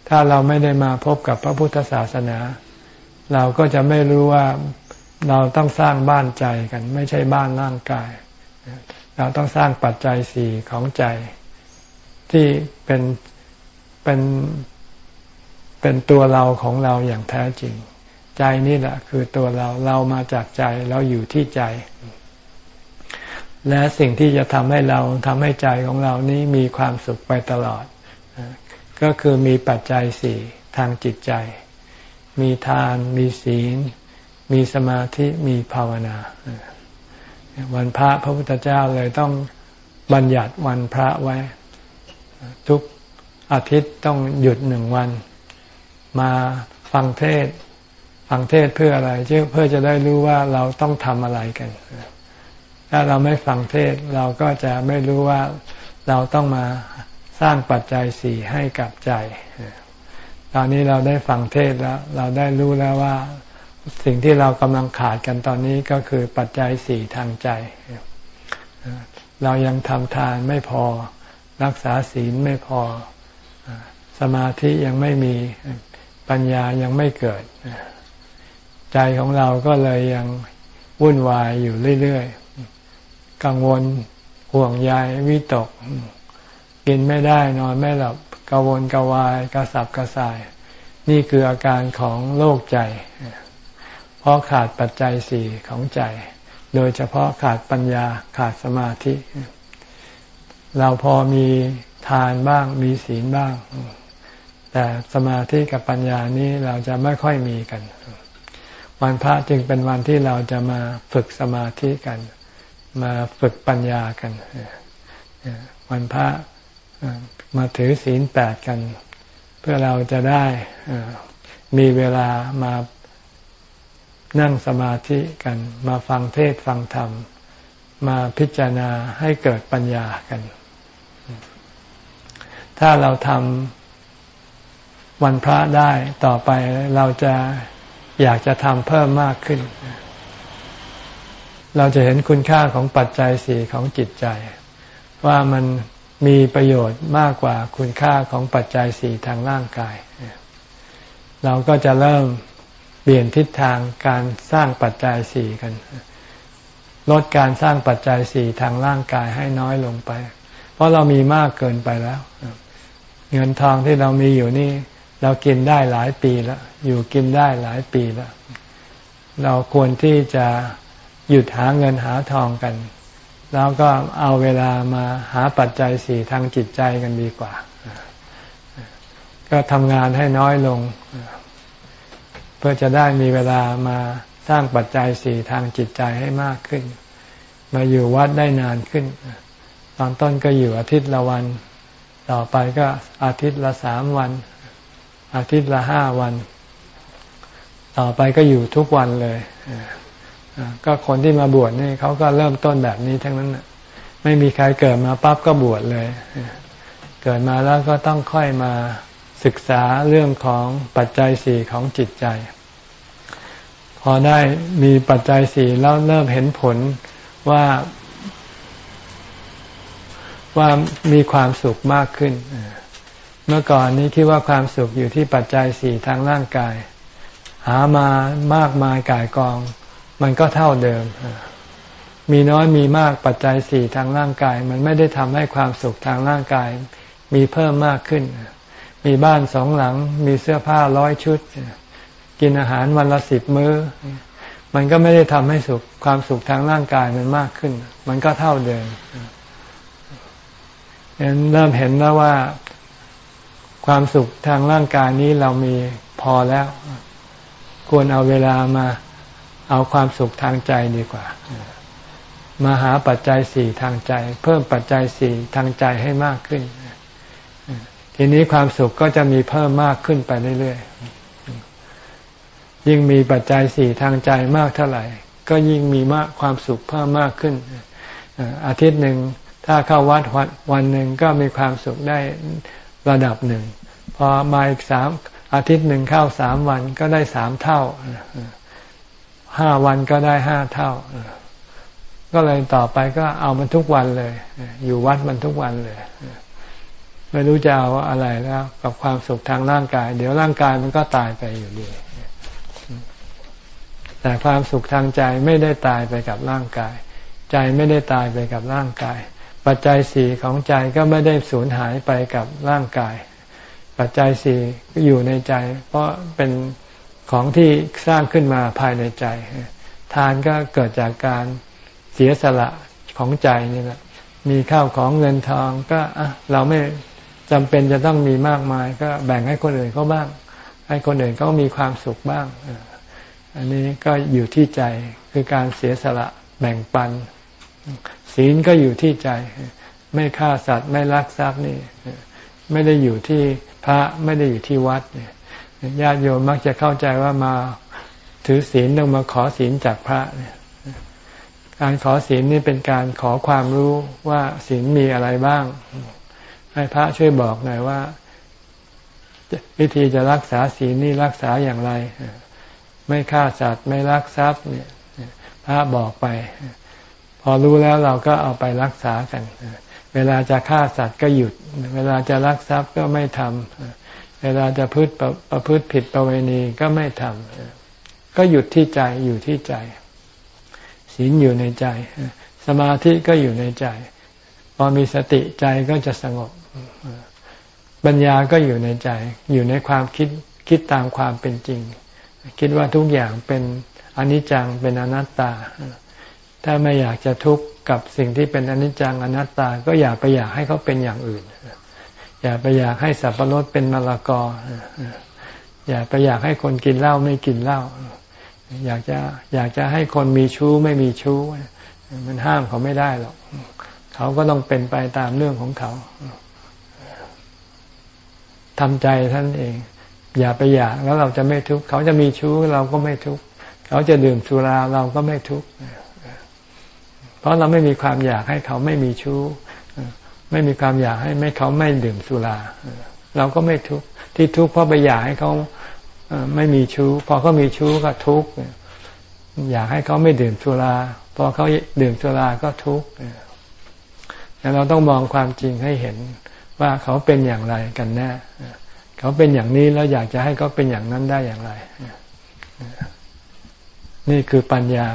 ถ้าเราไม่ได้มาพบกับพระพุทธศาสนา เราก็จะไม่รู้ว่าเราต้องสร้างบ้านใจกัน ไม่ใช่บ้านร่างกาย เราต้องสร้างปัจจัยสี่ของใจ ที่เป็นเป็นเป็นตัวเราของเราอย่างแท้จริง ใจนี่แหละ คือตัวเราเรามาจากใจเราอยู่ที่ใจ และสิ่งที่จะทำให้เราทำให้ใจของเรานี้มีความสุขไปตลอด ก็คือมีปัจจัยสี่ทางจิตใจ มีทาน มีศีล มีสมาธิมีภาวนา วันพระพระพุทธเจ้าเลยต้องบัญญัติวันพระไว้ ทุกอาทิตย์ต้องหยุดหนึ่งวัน มาฟังเทศฟังเทศเพื่ออะไรเพื่อจะได้รู้ว่าเราต้องทำอะไรกัน ถ้าเราไม่ฟังเทศเราก็จะไม่รู้ว่าเราต้องมาสร้างปัจจัยสี่ให้กับใจ ตอนนี้เราได้ฟังเทศแล้ว เราได้รู้แล้วว่า สิ่งที่เรากำลังขาดกันตอนนี้ก็คือปัจจัยสี่ทางใจ เรายังทำทานไม่พอ รักษาศีลไม่พอ สมาธิยังไม่มีปัญญายังไม่เกิด ใจของเราก็เลยยังวุ่นวายอยู่เรื่อยๆ กังวลห่วงใยวิตก กินไม่ได้นอนไม่หลับกังวลกวายกระสับกระส่าย นี่คืออาการของโรคใจ เพราะขาดปัจจัยสี่ของใจ โดยเฉพาะขาดปัญญาขาดสมาธิ เราพอมีทานบ้างมีศีลบ้าง แต่สมาธิกับปัญญานี้เราจะไม่ค่อยมีกัน วันพระจึงเป็นวันที่เราจะมาฝึกสมาธิกัน มาฝึกปัญญากันวันพระมาถือศีลแปดกัน เพื่อเราจะได้มีเวลามานั่งสมาธิกัน มาฟังเทศฟังธรรม มาพิจารณาให้เกิดปัญญากัน ถ้าเราทำวันพระได้ต่อไปเราจะอยากจะทำเพิ่มมากขึ้นเเราจะเห็นคุณค่าของปัจจัยสี่ของจิตใจ ว่ามันมีประโยชน์มากกว่าคุณค่าของปัจจัยสี่ทางร่างกาย เราก็จะเริ่มเปลี่ยนทิศทางการสร้างปัจจัยสี่กัน ลดการสร้างปัจจัยสี่ทางร่างกายให้น้อยลงไป เพราะเรามีมากเกินไปแล้ว เงินทองที่เรามีอยู่นี่ เรากินได้หลายปีแล้ว อยู่กินได้หลายปีแล้ว เราควรที่จะ หยุดหาเงินหาทองกัน แล้วก็เอาเวลามาหาปัจจัยสี่ทางจิตใจกันดีกว่า ก็ทำงานให้น้อยลง เพื่อจะได้มีเวลามาสร้างปัจจัยสี่ทางจิตใจให้มากขึ้น มาอยู่วัดได้นานขึ้น ตอนต้นก็อยู่อาทิตย์ละวัน ต่อไปก็อาทิตย์ละสามวัน อาทิตย์ละห้าวัน ต่อไปก็อยู่ทุกวันเลย ก็คนที่มาบวชนี่เขาก็เริ่มต้นแบบนี้ทั้งนั้นไม่มีใครเกิดมาปั๊บก็บวชเลย เกิดมาแล้วก็ต้องค่อยมาศึกษาเรื่องของปัจจัยสี่ของจิตใจ พอได้มีปัจจัยสี่แล้วเริ่มเห็นผลว่าว่ามีความสุขมากขึ้น เมื่อก่อนนี้คิดว่าความสุขอยู่ที่ปัจจัยสี่ทางร่างกาย หามามากมายกายกอง มันก็เท่าเดิม มีน้อยมีมากปัจจัยสี่ทางร่างกาย มันไม่ได้ทำให้ความสุขทางร่างกาย มีเพิ่มมากขึ้น มีบ้านสองหลัง มีเสื้อผ้าร้อยชุด กินอาหารวันละสิบมื้อ มันก็ไม่ได้ทำให้สุขความสุขทางร่างกายมันมากขึ้น มันก็เท่าเดิมเริ่มเห็นแล้วว่าความสุขทางร่างกายนี้เรามีพอแล้ว ควรเอาเวลามา เอาความสุขทางใจดีกว่า มาหาปัจจัยสี่ทางใจ เพิ่มปัจจัยสี่ทางใจให้มากขึ้น ทีนี้ความสุขก็จะมีเพิ่มมากขึ้นไปเรื่อยๆ ยิ่งมีปัจจัยสี่ทางใจมากเท่าไหร่ ก็ยิ่งมีมากความสุขเพิ่มมากขึ้น อาทิตย์หนึ่งถ้าเข้าวัดวันหนึ่งก็มีความสุขได้ระดับหนึ่ง พอมาอีกสามอาทิตย์หนึ่งเข้าสามวันก็ได้สามเท่า ห้าวันก็ได้ห้าเท่า ก็เลยต่อไปก็เอามันทุกวันเลย อยู่วัดมันทุกวันเลย ไม่รู้จะเอาอะไรแล้วกับความสุขทางร่างกาย เดี๋ยวร่างกายมันก็ตายไปอยู่ดี แต่ความสุขทางใจไม่ได้ตายไปกับร่างกาย ใจไม่ได้ตายไปกับร่างกาย ปัจจัยสี่ของใจก็ไม่ได้สูญหายไปกับร่างกาย ปัจจัยสี่อยู่ในใจ เพราะเป็น ของที่สร้างขึ้นมาภายในใจ ทานก็เกิดจากการเสียสละของใจนี่แหละมีข้าวของเงินทองก็เราไม่จำเป็นจะต้องมีมากมาย ก็แบ่งให้คนอื่นเขาบ้าง ให้คนอื่นเขามีความสุขบ้าง อันนี้ก็อยู่ที่ใจคือการเสียสละแบ่งปัน ศีลก็อยู่ที่ใจ ไม่ฆ่าสัตว์ไม่ลักทรัพย์นี่ ไม่ได้อยู่ที่พระไม่ได้อยู่ที่วัด ญาติโยมมักจะเข้าใจว่ามาถือศีลต้องมาขอศีลจากพระการขอศีลนี่เป็นการขอความรู้ว่าศีลมีอะไรบ้าง ให้พระช่วยบอกหน่อยว่า วิธีจะรักษาศีลนี่รักษาอย่างไร ไม่ฆ่าสัตว์ไม่ลักทรัพย์เนี่ย พระบอกไป พอรู้แล้วเราก็เอาไปรักษากัน เวลาจะฆ่าสัตว์ก็หยุด เวลาจะรักทรัพย์ก็ไม่ทำ เวลาจะพืชประพฤติผิดประเวณีก็ไม่ทำก็หยุดที่ใจอยู่ที่ใจศีลอยู่ในใจ สมาธิก็อยู่ในใจ พอมีสติใจก็จะสงบปัญญาก็อยู่ในใจ อยู่ในความคิดคิดตามความเป็นจริง คิดว่าทุกอย่างเป็นอนิจจังเป็นอนัตตา ถ้าไม่อยากจะทุกข์กับสิ่งที่เป็นอนิจจังอนัตตา ก็อย่าไปอยากให้เขาเป็นอย่างอื่น อย่าไปอยากให้สับปะรดเป็นมะละกอ อย่าไปอยากให้คนกินเหล้าไม่กินเหล้า อยากจะอยากจะให้คนมีชู้ไม่มีชู้ มันห้ามเขาไม่ได้หรอก เขาก็ต้องเป็นไปตามเรื่องของเขาทำใจท่านเอง อย่าไปอยากแล้วเราจะไม่ทุกข์เขาจะมีชู้เราก็ไม่ทุกข์เขาจะดื่มสุราเราก็ไม่ทุกข์เพราะเราไม่มีความอยากให้เขาไม่มีชู้ ไม่มีความอยากให้ไม่เขาไม่ดื่มสุราเราก็ไม่ทุกข์ที่ทุกข์เพราะไปอยากให้เขาไม่มีชู้พอเขามีชู้ก็ทุกข์อยากให้เขาไม่ดื่มสุราพอเขาดื่มสุราก็ทุกข์แต่เราต้องมองความจริงให้เห็นว่าเขาเป็นอย่างไรกันแน่เขาเป็นอย่างนี้แล้วอยากจะให้เขาเป็นอย่างนั้นได้อย่างไร นี่คือปัญญา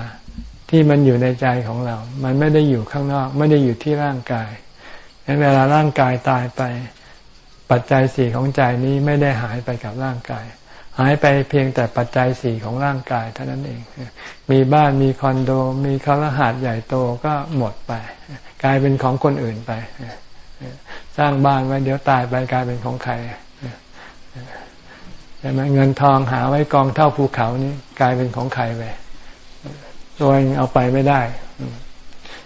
ที่มันอยู่ในใจของเรา มันไม่ได้อยู่ข้างนอก ไม่ได้อยู่ที่ร่างกาย งั้นเวลาร่างกายตายไป ปัจจัยสี่ของใจนี้ไม่ได้หายไปกับร่างกาย หายไปเพียงแต่ปัจจัยสี่ของร่างกายเท่านั้นเอง มีบ้านมีคอนโด มีคฤหาสใหญ่โตก็หมดไป กลายเป็นของคนอื่นไป สร้างบ้านไว้เดี๋ยวตายไปกลายเป็นของใครใช่ไหมเงินทองหาไว้กองเท่าภูเขานี้กลายเป็นของใครไปตัวเองเอาไปไม่ได้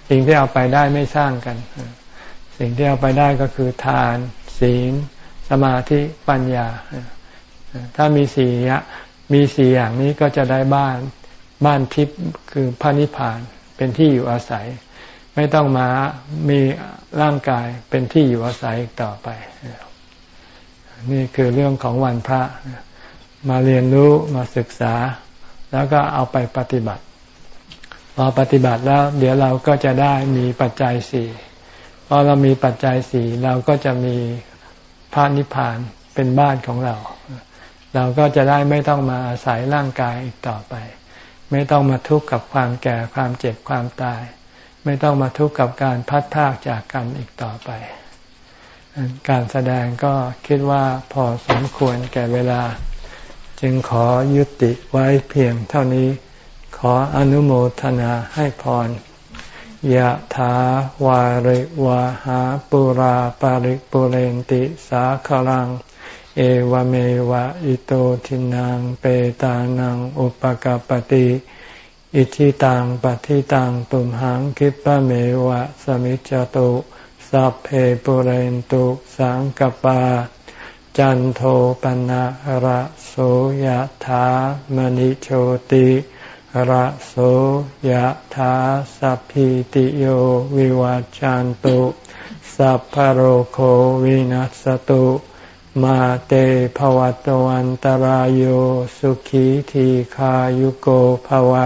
สิ่งที่เอาไปได้ไม่สร้างกัน สิ่งที่เอาไปได้ก็คือทาน ศีล สมาธิปัญญา ถ้ามีสี่มีสี่อย่างนี้ก็จะได้บ้านบ้านทิพย์คือพระนิพพานเป็นที่อยู่อาศัย ไม่ต้องมามีร่างกายเป็นที่อยู่อาศัยต่อไป นี่คือเรื่องของวันพระ มาเรียนรู้มาศึกษา แล้วก็เอาไปปฏิบัติ พอปฏิบัติแล้ว เดี๋ยวเราก็จะได้มีปัจจัยสี่ พอเรามีปัจจัยสี่เราก็จะมีพระนิพพานเป็นบ้านของเรา เราก็จะได้ไม่ต้องมาอาศัยร่างกายอีกต่อไป ไม่ต้องมาทุกข์กับความแก่ความเจ็บความตาย ไม่ต้องมาทุกข์กับการพัดพากจากกันอีกต่อไป การแสดงก็คิดว่าพอสมควรแก่เวลา จึงขอยุติไว้เพียงเท่านี้ ขออนุโมทนาให้พร ยะถาวาริวาหาปุราปาริปุเรนติสาคลัง เอวเมวะอิโตทินังเปตานังอุปกปติอิชิตังปฏิตังตุมหังคิปะเมวะสมิจจตุสัพเพปุเรนตุสังกปา จันโทปนะระโสยะถามณิโชติ ระโสยถาสัพพิติโยวิวัจจันตุ สัพพโรโควินัสตุ มาเตภวัตวันตารโยสุขีทีขายุโกภวะ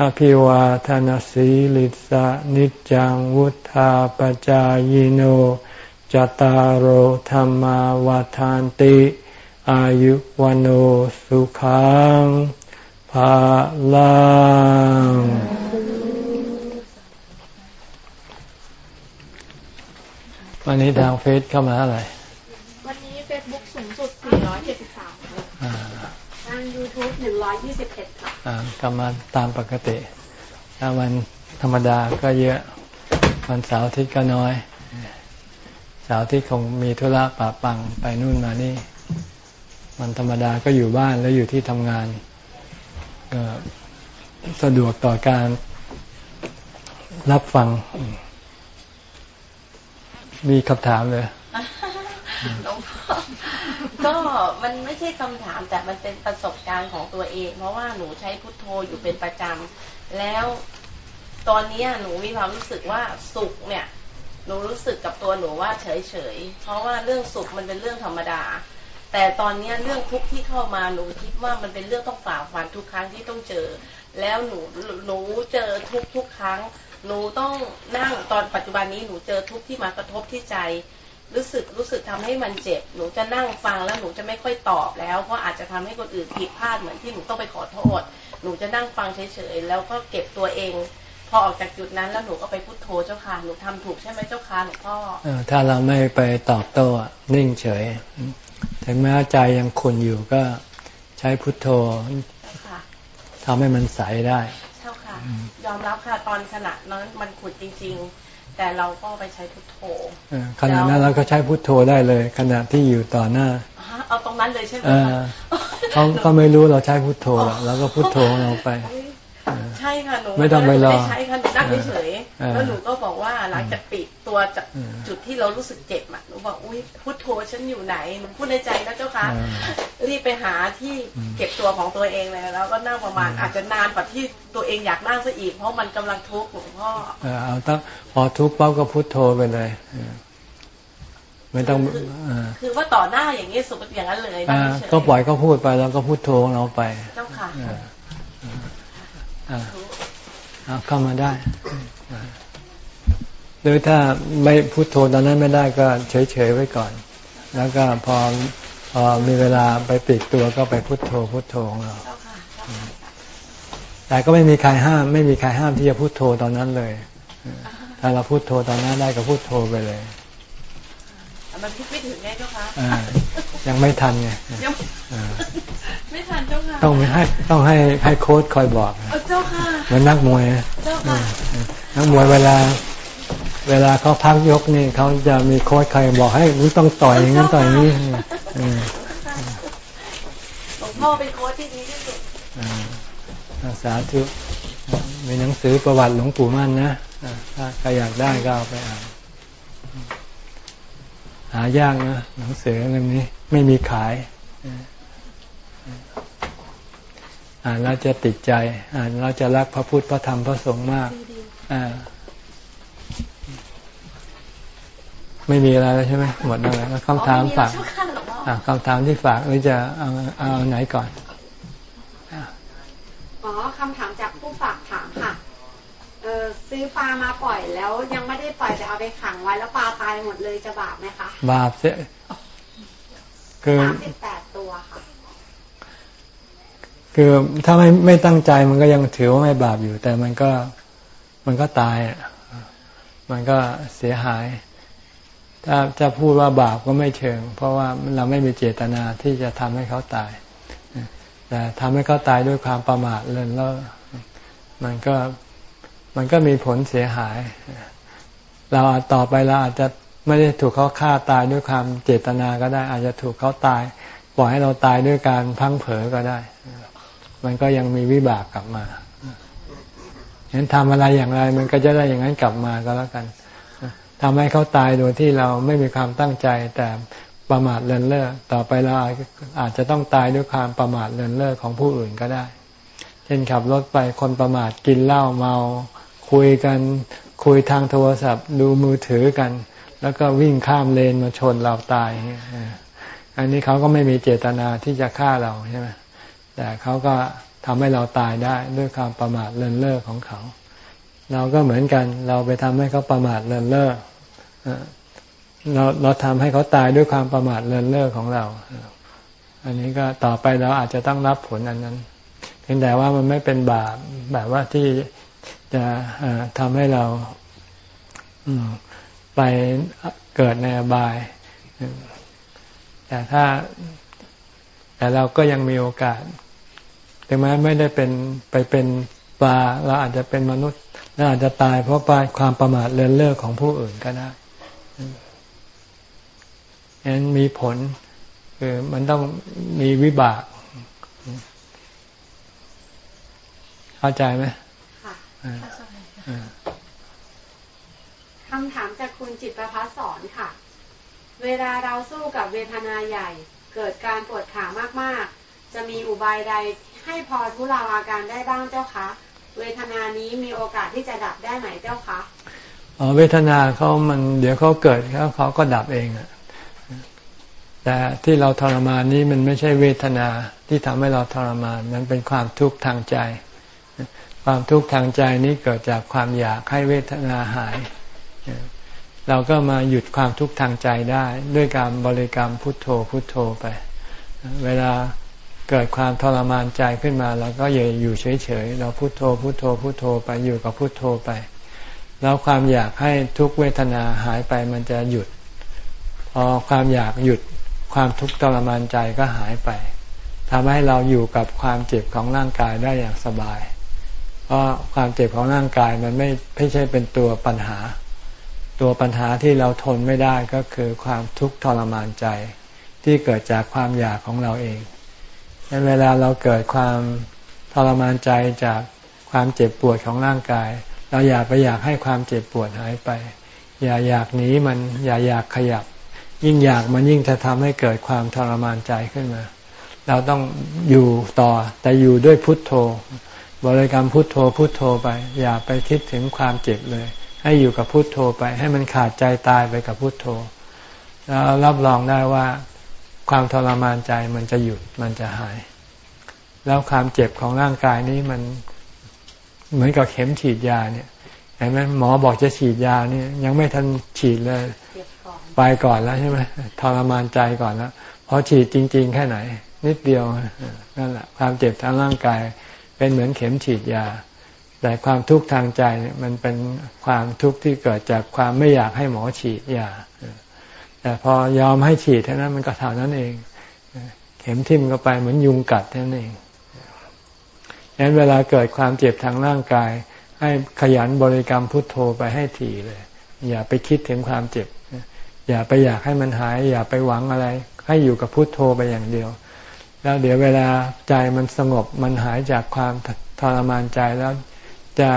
อภิวาทานสีลิสะนิจังวุธาปจายโนจตารโหธรรมวาทานติ อายุวันโอสุขัง ภาลังวันนี้ทางเฟซเข้ามาเท่าไหร่ วันนี้เฟซบุ๊กสูงสุด 473ค่ะทางยูทูบ121 ค่ะกลับมาตามปกติ ถ้าวันธรรมดาก็เยอะ วันเสาร์อาทิตย์ก็น้อย เสาร์อาทิตย์คงมีธุระป่าปังไปนู่นมานี่ วันธรรมดาก็อยู่บ้านแล้วอยู่ที่ทำงานก็ สะดวกต่อการรับฟัง มีคำถามเลยหลวงพ่อก็มันไม่ใช่คำถามแต่มันเป็นประสบการณ์ของตัวเอง เพราะว่าหนูใช้พุทโธอยู่เป็นประจำแล้วตอนนี้หนูมีความรู้สึกว่าสุขเนี่ย หนูรู้สึกกับตัวหนูว่าเฉยเฉยเพราะว่าเรื่องสุขมันเป็นเรื่องธรรมดา แต่ตอนนี้เรื่องทุกข์ที่เข้ามาหนูคิดว่ามันเป็นเรื่องต้องฝ่าฟันทุกครั้งที่ต้องเจอ แล้วหนูหนูเจอทุกทุกครั้ง หนูต้องนั่งตอนปัจจุบันนี้หนูเจอทุกข์ที่มากระทบที่ใจรู้สึกรู้สึกทำให้มันเจ็บ หนูจะนั่งฟังแล้วหนูจะไม่ค่อยตอบแล้วเพราะอาจจะทำให้คนอื่นผิดพลาดเหมือนที่หนูต้องไปขอโทษ หนูจะนั่งฟังเฉยๆแล้วก็เก็บตัวเอง พอออกจากจุดนั้นแล้วหนูก็ไปพุโทโธเจ้าค่ะหนูทำถูกใช่ไหมเจ้าค่ะหลวงพ่อถ้าเราไม่ไปตอบโต้นิ่งเฉย ถึงแม้ใจยังขุ่นอยู่ก็ใช้พุทโธทำให้มันใสได้เช่าค่ะ ยอมรับค่ะตอนขณะนั้นมันขุ่นจริง ๆ แต่เราก็ไปใช้พุทโธขณะนั้นเราก็ใช้พุทโธได้เลย ขณะที่อยู่ต่อหน้าเอาตรงนั้นเลยใช่ไหมเขาเขาไม่รู้เราใช้พุทโธแล้วก็พุทโธเราไป ใช่ค่ะหนูไม่ต้องไปรอใช่ค่ะหนูนั่งเฉยแล้วหนูก็บอกว่าหลังจากปิดตัวจากจุดที่เรารู้สึกเจ็บอะหนูบอกอุ้ยพุทโธฉันอยู่ไหนหนูพูดในใจนะเจ้าค่ะรีบไปหาที่เก็บตัวของตัวเองเลยแล้วก็นั่งประมาณอาจจะนานกว่าที่ตัวเองอยากนั่งซะอีก เพราะมันกำลังทุกข์หลวงพ่อเอาตั้งพอทุกข์ปั๊บก็พุทโธไปเลยไม่ต้องคือว่าต่อหน้าอย่างนี้สมมติอย่างนั้นเลยก็ปล่อยก็พูดไปแล้วก็พูดโทเราไปเจ้าค่ะ เข้ามาได้หรือถ้าไม่พุโทโธตอนนั้นไม่ได้ก็เฉยๆไว้ก่อน แล้วก็พอพอมีเวลาไปปิดตัวก็ไปพุโทโธพุโทโธของเราแต่ก็ไม่มีใครห้าม ไม่มีใครห้ามที่จะพุโทโธตอนนั้นเลย ถ้าเราพุโทโธตอนนั้นได้ก็พุโทโธไปเลย มันคิดไม่ถึงไงเจ้าคะยังไม่ทันไงไม่ทันเจ้าค่ะต้องให้ต้องให้ให้โค้ดคอยบอกเจ้าค่ะเหมือนนักมวยเจ้าค่ะนักมวยเวลา เวลาเขาพักยกนี่เขาจะมีโค้ดคอยบอกให้รู้ต้องต่อยอย่างนั้นต่อยนี้หลวงพ่อเป็นโค้ดที่ดีที่สุดสาธุมีหนังสือประวัติหลวงปู่มั่นนะถ้าใครอยากได้ก็เอาไปอ่านหายากนะหนังสือเล่มนี้ไม่มีขาย อ่านแล้วจะติดใจ อ่านแล้วจะรักพระพุทธพระธรรมพระสงฆ์มากอ่าไม่มีอะไรแล้วใช่ไหมหมดแล้วคำถามฝากคำถามที่ฝากหรือจะเอาเอาไหนก่อนอ๋อคำถามจากผู้ฝาก เออซื้อปลามาปล่อยแล้วยังไม่ได้ปล่อยแต่เอาไปขังไว้แล้วปลาตายหมดเลยจะบาปไหมคะบาปเสียคือสามสิบแปดตัวค่ะคือถ้าไม่ไม่ตั้งใจมันก็ยังถือว่าไม่บาปอยู่ แต่มันก็มันก็ตายอะมันก็เสียหาย ถ้าจะพูดว่าบาปก็ไม่เชิง เพราะว่าเราไม่มีเจตนาที่จะทำให้เขาตาย แต่ทำให้เขาตายด้วยความประมาทเลินเล่อมันก็ มันก็มีผลเสียหาย เราต่อไปเราอาจจะไม่ได้ถูกเขาฆ่าตายด้วยความเจตนาก็ได้ อาจจะถูกเขาตาย ปล่อยให้เราตายด้วยการพังเผลอก็ได้ มันก็ยังมีวิบากกลับมาเห็นทำอะไรอย่างไร มันก็จะได้อย่างนั้นกลับมาก็แล้วกันทำให้เขาตายโดยที่เราไม่มีความตั้งใจแต่ประมาทเลินเล่อต่อไปเราอาจจะต้องตายด้วยความประมาทเลินเล่อของผู้อื่นก็ได้ เช่นขับรถไปคนประมาทกินเหล้าเมา คุยกันคุยทางโทรศัพท์ ดูมือถือกัน แล้วก็วิ่งข้ามเลนมาชนเราตายอันนี้เขาก็ไม่มีเจตนาที่จะฆ่าเราใช่ไหมแต่เขาก็ทำให้เราตายได้ด้วยความประมาทเลินเล่อของเขา เราก็เหมือนกัน เราไปทำให้เขาประมาทเลินเล่อเราเราทำให้เขาตายด้วยความประมาทเลินเล่อของเรา อันนี้ก็ต่อไปเราอาจจะต้องรับผลอันนั้นเพียงแต่ว่ามันไม่เป็นบาปแบบว่าที่ จะทำให้เราไปเกิดในอบาย แต่ถ้าแต่เราก็ยังมีโอกาสถึงแม้ไม่ได้เป็นไปเป็นปลาเราอาจจะเป็นมนุษย์เราอาจจะตายเพราะปาความประมาทเลินเล่อของผู้อื่นก็ได้ฉะนั้นมีผลคือมันต้องมีวิบาก เข้าใจไหม คำถามจากคุณจิตประพัสสอนค่ะ เวลาเราสู้กับเวทนาใหญ่ เกิดการปวดขามากๆ จะมีอุบายใดให้พอทุเลาอาการได้บ้างเจ้าคะ เวทนานี้มีโอกาสที่จะดับได้ไหมเจ้าคะอ๋อเวทนาเขามันเดี๋ยวเขาเกิดเขาเขาก็ดับเองอะแต่ที่เราทรมานนี้มันไม่ใช่เวทนาที่ทำให้เราทรมาน มันเป็นความทุกข์ทางใจ ความทุกข์ทางใจนี้เกิดจากความอยากให้เวทนาหาย เราก็มาหยุดความทุกข์ทางใจได้ ด้วยการบริกรรมพุทโธพุทโธไป เวลาเกิดความทรมานใจขึ้นมาเราก็อย่าอยู่เฉยๆเราพุโทโธพุโทโธพุโทโธไปอยู่กับพุโทโธไป แล้วความอยากให้ทุกเวทนาหายไปมันจะหยุด พอความอยากหยุดความทุกข์ทรมานใจก็หายไปทำให้เราอยู่กับความเจ็บของร่างกายได้อย่างสบาย เพราะความเจ็บของร่างกายมันไม่ไม่ใช่เป็นตัวปัญหา ตัวปัญหาที่เราทนไม่ได้ก็คือความทุกข์ทรมานใจ ที่เกิดจากความอยากของเราเองในเวลาเราเกิดความทรมานใจจากความเจ็บปวดของร่างกาย เราอยากไปอยากให้ความเจ็บปวดหายไป อย่าอยากหนีมันอย่าอยากขยับ ยิ่งอยากมันยิ่งจะทำให้เกิดความทรมานใจขึ้นมา เราต้องอยู่ต่อแต่อยู่ด้วยพุทโธ บริกรรมพุทโธพุทโธไป อย่าไปคิดถึงความเจ็บเลย ให้อยู่กับพุทโธไป ให้มันขาดใจตายไปกับพุทโธ แล้วรับรองได้ว่าความทรมานใจมันจะหยุดมันจะหาย แล้วความเจ็บของร่างกายนี้มันเหมือนกับเข็มฉีดยาเนี่ยเห็นไหมหมอบอกจะฉีดยานี่ยังไม่ทันฉีดเลยไปก่อนแล้วใช่ไหมทรมานใจก่อนแล้วพอฉีดจริง ๆ แค่ไหน นิดเดียวนั่นแหละความเจ็บทางร่างกาย เป็นเหมือนเข็มฉีดยา แต่ความทุกข์ทางใจมันเป็นความทุกข์ที่เกิดจากความไม่อยากให้หมอฉีดยา แต่พอยอมให้ฉีดเท่านั้นมันก็เท่านั้นเอง เข็มทิ่มเข้าไปเหมือนยุงกัดเท่านั้นเองดังนั้นเวลาเกิดความเจ็บทางร่างกาย ให้ขยันบริกรรมพุทโธไปให้ถี่เลย อย่าไปคิดถึงความเจ็บ อย่าไปอยากให้มันหาย อย่าไปหวังอะไร ให้อยู่กับพุทโธไปอย่างเดียว แล้วเดี๋ยวเวลาใจมันสงบมันหายจากความทรมานใจแล้วจะ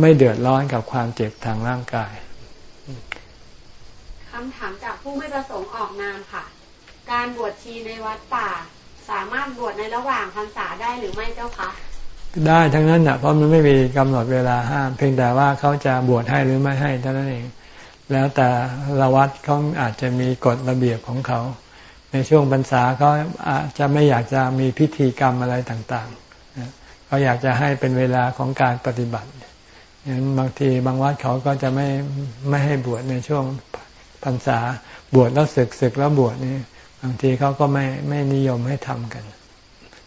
ไม่เดือดร้อนกับความเจ็บทางร่างกายคำถามจากผู้ไม่ประสงค์ออกนามค่ะ การบวชชีในวัดป่า สามารถบวชในระหว่างพรรษาได้หรือไม่เจ้าคะได้ทั้งนั้นนะเพราะมันไม่มีกำหนดเวลาห้าม เพียงแต่ว่าเขาจะบวชให้หรือไม่ให้เท่านั้นเอง แล้วแต่ละวัดเขาอาจจะมีกฎระเบียบของเขา ในช่วงพรรษาเขาอาจจะไม่อยากจะมีพิธีกรรมอะไรต่างๆเขาอยากจะให้เป็นเวลาของการปฏิบัติงั้นบางทีบางวัดเขาก็จะไม่ไม่ให้บวชในช่วงพรรษาบวชแล้วศึกศึกแล้วบวชนี่บางทีเขาก็ไม่ไม่นิยมให้ทำกัน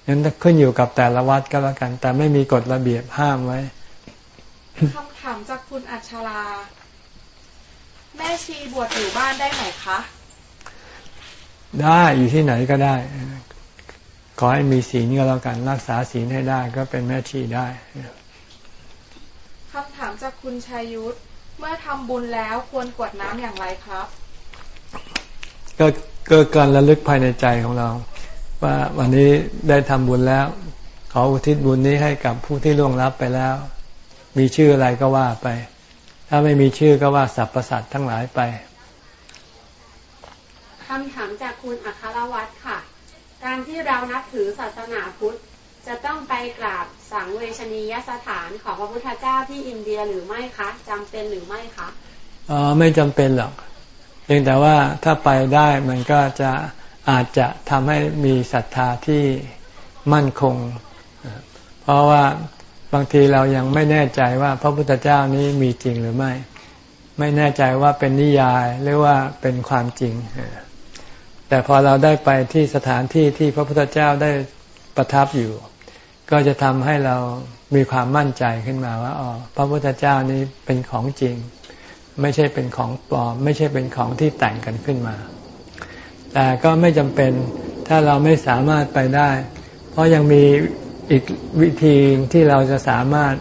นั้นขึ้นอยู่กับแต่ละวัดก็แล้วกัน แต่ไม่มีกฎระเบียบห้ามไว้คำถามจากคุณอัชรา แม่ชีบวชอยู่บ้านได้ไหมคะ ได้อยู่ที่ไหนก็ได้ ขอให้มีศีลก็แล้วกัน รักษาศีลให้ได้ก็เป็นแม่ชีได้คำถามจากคุณชัยยุทธเมื่อทำบุญแล้วควรกวดน้ำอย่างไรครับ ก็เกิดการระลึกภายในใจของเรา ว่าวันนี้ได้ทำบุญแล้ว ขออุทิศบุญนี้ให้กับผู้ที่ล่วงลับไปแล้ว มีชื่ออะไรก็ว่าไป ถ้าไม่มีชื่อก็ว่าสรรพสัตว์ทั้งหลายไป คำถามจากคุณอัครวัตรค่ะ การที่เรานับถือศาสนาพุทธ จะต้องไปกราบสังเวชนียสถานของพระพุทธเจ้าที่อินเดียหรือไม่คะจำเป็นหรือไม่คะอ๋อไม่จำเป็นหรอกเพียงแต่ว่าถ้าไปได้มันก็จะอาจจะทำให้มีศรัทธาที่มั่นคง เพราะว่าบางทีเรายังไม่แน่ใจว่าพระพุทธเจ้านี้มีจริงหรือไม่ ไม่แน่ใจว่าเป็นนิยายหรือว่าเป็นความจริง แต่พอเราได้ไปที่สถานที่ที่พระพุทธเจ้าได้ประทับอยู่ ก็จะทำให้เรามีความมั่นใจขึ้นมาว่าอ๋อพระพุทธเจ้านี้เป็นของจริง ไม่ใช่เป็นของปลอม ไม่ใช่เป็นของที่แต่งกันขึ้นมา แต่ก็ไม่จำเป็นถ้าเราไม่สามารถไปได้ เพราะยังมีอีกวิธีที่เราจะสามารถ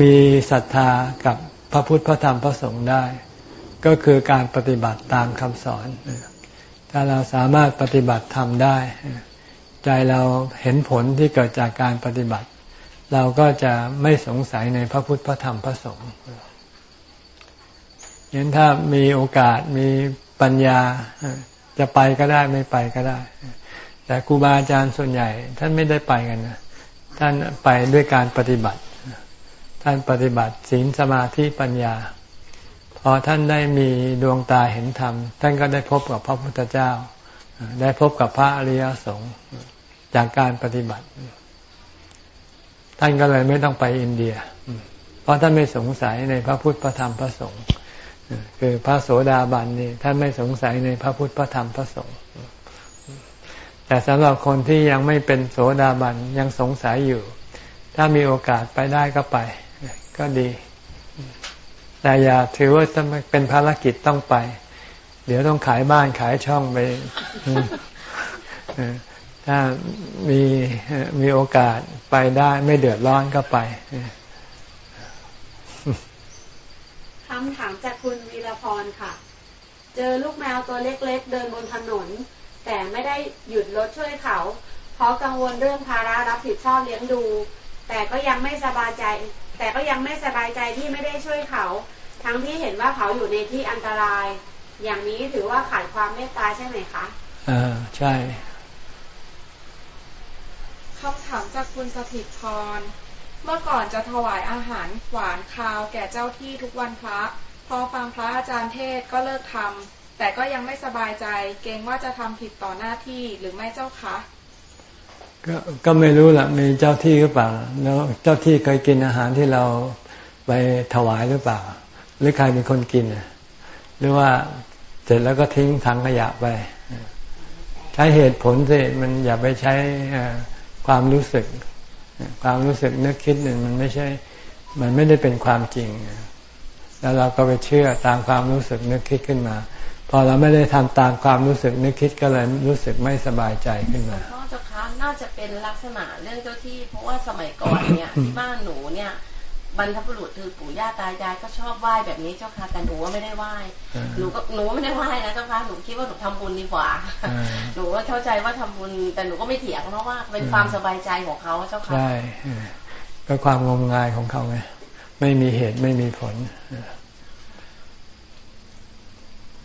มีศรัทธากับพระพุทธพระธรรมพระสงฆ์ได้ ก็คือการปฏิบัติตามคำสอน ถ้าเราสามารถปฏิบัติทำได้ ใจเราเห็นผลที่เกิดจากการปฏิบัติ เราก็จะไม่สงสัยในพระพุทธพระธรรมพระสงฆ์เห็นถ้ามีโอกาสมีปัญญาจะไปก็ได้ไม่ไปก็ได้ แต่ครูบาอาจารย์ส่วนใหญ่ ท่านไม่ได้ไปกันนะท่านไปด้วยการปฏิบัติ ท่านปฏิบัติศีลสมาธิปัญญา พอท่านได้มีดวงตาเห็นธรรม ท่านก็ได้พบกับพระพุทธเจ้า ได้พบกับพระอริยสงฆ์จากการปฏิบัติ ท่านก็เลยไม่ต้องไปอินเดีย เพราะท่านไม่สงสัยในพระพุทธพระธรรมพระสงฆ์คือพระโสดาบันนี่ท่านไม่สงสัยในพระพุทธพระธรรมพระสงฆ์แต่สำหรับคนที่ยังไม่เป็นโสดาบันยังสงสัยอยู่ ถ้ามีโอกาสไปได้ก็ไป ก็ดี แต่อย่าถือว่าเป็นภารกิจต้องไป เดี๋ยวต้องขายบ้านขายช่องไปถ้ามีมีโอกาสไปได้ไม่เดือดร้อนก็ไปคำถามจากคุณวีรพรค่ะ เจอลูกแมวตัวเล็กๆ เดินบนถนน แต่ไม่ได้หยุดรถช่วยเขา เพราะกังวลเรื่องภาระรับผิดชอบเลี้ยงดู แต่ก็ยังไม่สบายใจ แต่ก็ยังไม่สบายใจที่ไม่ได้ช่วยเขา ทั้งที่เห็นว่าเขาอยู่ในที่อันตราย อย่างนี้ถือว่าขาดความเมตตาใช่ไหมคะอ่าใช่คำถามจากคุณสถิตพร เมื่อก่อนจะถวายอาหารหวานคาวแก่เจ้าที่ทุกวันพระ พอฟังพระอาจารย์เทศก็เลิกทำแต่ก็ยังไม่สบายใจ เกรงว่าจะทำผิดต่อหน้าที่หรือไม่เจ้าคะ ก็ก็ไม่รู้ละมีเจ้าที่หรือเปล่า แล้วเจ้าที่เคยกินอาหารที่เราไปถวายหรือเปล่า หรือใครเป็นคนกินหรือว่าเสร็จแล้วก็ทิ้งถังขยะไป ใช้เหตุผลสิมันอย่าไปใช้ความรู้สึก ความรู้สึกนึกคิดนึ่งมันไม่ใช่ มันไม่ได้เป็นความจริง แล้วเราก็ไปเชื่อตามความรู้สึกนึกคิดขึ้นมา พอเราไม่ได้ทำตามความรู้สึกนึกคิดก็เลยรู้สึกไม่สบายใจขึ้นมา เจ้าคะน่าจะเป็นลักษณะเรื่องเจ้าที่ เพราะว่าสมัยก่อนเนี่ยที่บ้านหนูเนี่ยบรรพบุรุษคือปู่ย่าตายายก็ชอบไหว้แบบนี้เจ้าค่ะแต่หนูว่าไม่ได้ไหว้หนูก็หนูไม่ได้ไหว้นะเจ้าค่ะหนูคิดว่าหนูทำบุญดีกว่าหนูว่าเข้าใจว่าทำบุญ แต่หนูก็ไม่เถียงเพราะว่าเป็นความสบายใจของเขาเจ้าค่ะใช่ก็ความงมงายของเขาไงไม่มีเหตุไม่มีผล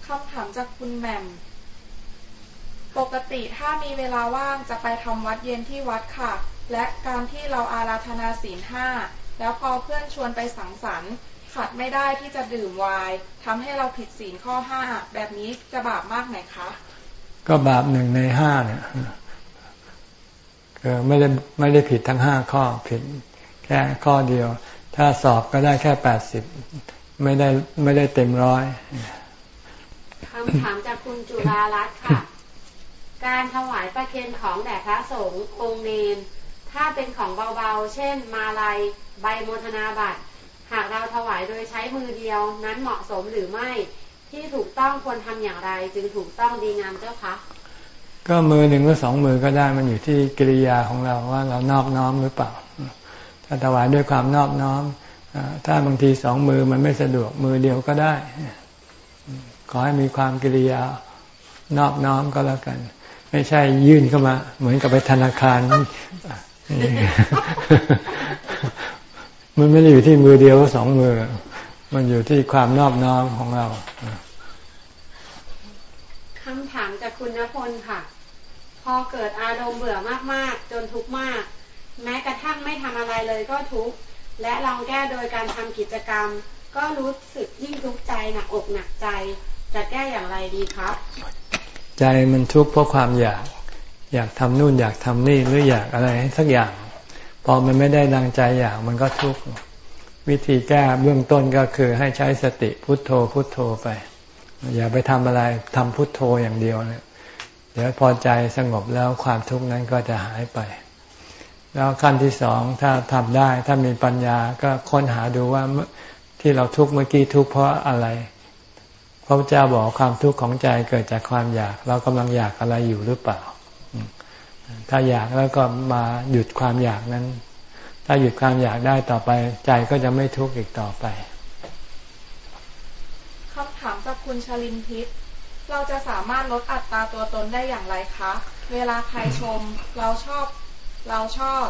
คำถามจากคุณแหม่ม ปกติถ้ามีเวลาว่างจะไปทำวัดเย็นที่วัดค่ะ และการที่เราอาราธนาศีลห้าแล้วพอเพื่อนชวนไปสังสรรค์ขขัดไม่ได้ที่จะดื่มไวน์ทำให้เราผิดศีลข้อห้าแบบนี้จะบาปมากไหมคะ ก็บาปหนึ่งในห้าเนี่ยคือไม่ได้ไม่ได้ผิดทั้งห้าข้อผิดแค่ข้อเดียว ถ้าสอบก็ได้แค่แปดสิบไม่ได้ไม่ได้เต็มร้อยคำถามจากคุณจุฬารัตน์ค่ะ การถวายประเคนของแด่พระสงฆ์องค์เนน ถ้าเป็นของเบาๆ เช่น มาลัย ใบโมทนาบัตร หากเราถวายโดยใช้มือเดียวนั้นเหมาะสมหรือไม่ ที่ถูกต้องควรทำอย่างไร จึงถูกต้องดีงามเจ้าคะก็มือหนึ่งหรือสองมือก็ได้มันอยู่ที่กิริยาของเราว่าเรานอบน้อมหรือเปล่า ถ้าถวายด้วยความนอบน้อมถ้าบางทีสองมือมันไม่สะดวกมือเดียวก็ได้ ขอให้มีความกิริยานอบน้อมก็แล้วกัน ไม่ใช่ยื่นเข้ามา เหมือนกับไปธนาคาร มันไม่ได้อยู่ที่มือเดียวสองมือ มันอยู่ที่ความนอบน้อมของเราคำถามจากคุณณพลค่ะ พอเกิดอารมณ์เบื่อมากๆ จนทุกข์มาก แม้กระทั่งไม่ทำอะไรเลยก็ทุกข์และลองแก้โดยการทำกิจกรรม ก็รู้สึกยิ่งทุกข์ใจหนักอกหนักใจ จะแก้อย่างไรดีครับ ใจมันทุกข์เพราะความอยาก อยากทำนู่นอยากทำนี่หรืออยากอะไรสักอย่าง พอมันไม่ได้ดังใจอยากมันก็ทุกข์วิธีแก้เบื้องต้นก็คือให้ใช้สติพุทโธพุทโธไป อย่าไปทำอะไรทำพุทโธอย่างเดียวเนี่ยเดี๋ยวพอใจสงบแล้วความทุกข์นั้นก็จะหายไป แล้วขั้นที่สองถ้าทำได้ถ้ามีปัญญาก็ค้นหาดูว่าที่เราทุกข์เมื่อกี้ทุกข์เพราะอะไร พระพุทธเจ้าบอกความทุกข์ของใจเกิดจากความอยาก เรากำลังอยากอะไรอยู่หรือเปล่า ถ้าอยากแล้วก็มาหยุดความอยากนั้น ถ้าหยุดความอยากได้ต่อไป ใจก็จะไม่ทุกข์อีกต่อไปคำถามจากคุณชลินทิพย์เราจะสามารถลดอัตราตัวตนได้อย่างไรคะ เวลาใครชม เราชอบ เราชอบ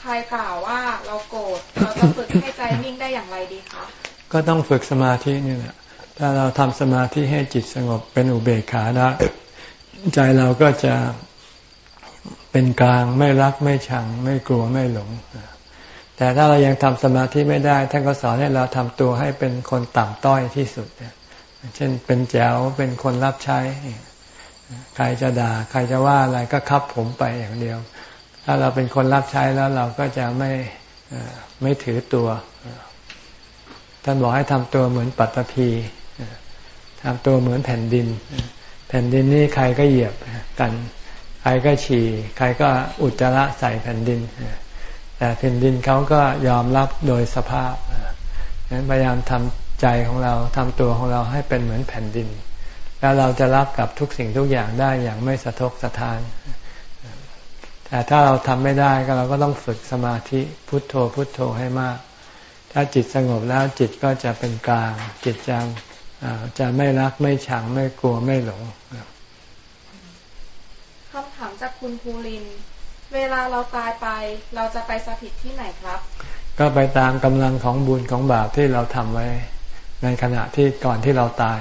ใครกล่าวว่าเราโกรธ เราจะฝึกให้ใจนิ่งได้อย่างไรดีคะ ก็ต้องฝึกสมาธินี่แหละ ถ้าเราทำสมาธิให้จิตสงบเป็นอุเบกขาได้ใจเราก็จะเป็นกลางไม่รักไม่ชัง ไม่กลัวไม่หลง แต่ถ้าเรายังทำสมาธิไม่ได้ ท่านก็สอนให้เราทำตัวให้เป็นคนต่ำต้อยที่สุด เช่นเป็นแจ๋วเป็นคนรับใช้ ใครจะด่า ใครจะว่าอะไรก็คับผมไปอย่างเดียว ถ้าเราเป็นคนรับใช้แล้วเราก็จะไม่ไม่ถือตัว ท่านบอกให้ทำตัวเหมือนปัตตภี ทำตัวเหมือนแผ่นดิน แผ่นดินนี่ใครก็เหยียบกัน ใครก็ฉี่ ใครก็อุจจาระใส่แผ่นดิน แต่แผ่นดินเขาก็ยอมรับโดยสภาพนั้นพยายามทำใจของเราทำตัวของเราให้เป็นเหมือนแผ่นดิน แล้วเราจะรับกับทุกสิ่งทุกอย่างได้อย่างไม่สะทกสะทาน แต่ถ้าเราทำไม่ได้ก็เราก็ต้องฝึกสมาธิพุทโธพุทโธให้มาก ถ้าจิตสงบแล้วจิตก็จะเป็นกลางจิตจะ จะไม่รักไม่ชังไม่กลัวไม่หลงคำถามจากคุณภูริน เวลาเราตายไป เราจะไปสถิตที่ไหนครับ ก็ไปตามกำลังของบุญของบาปที่เราทำไว้ ในขณะที่ก่อนที่เราตาย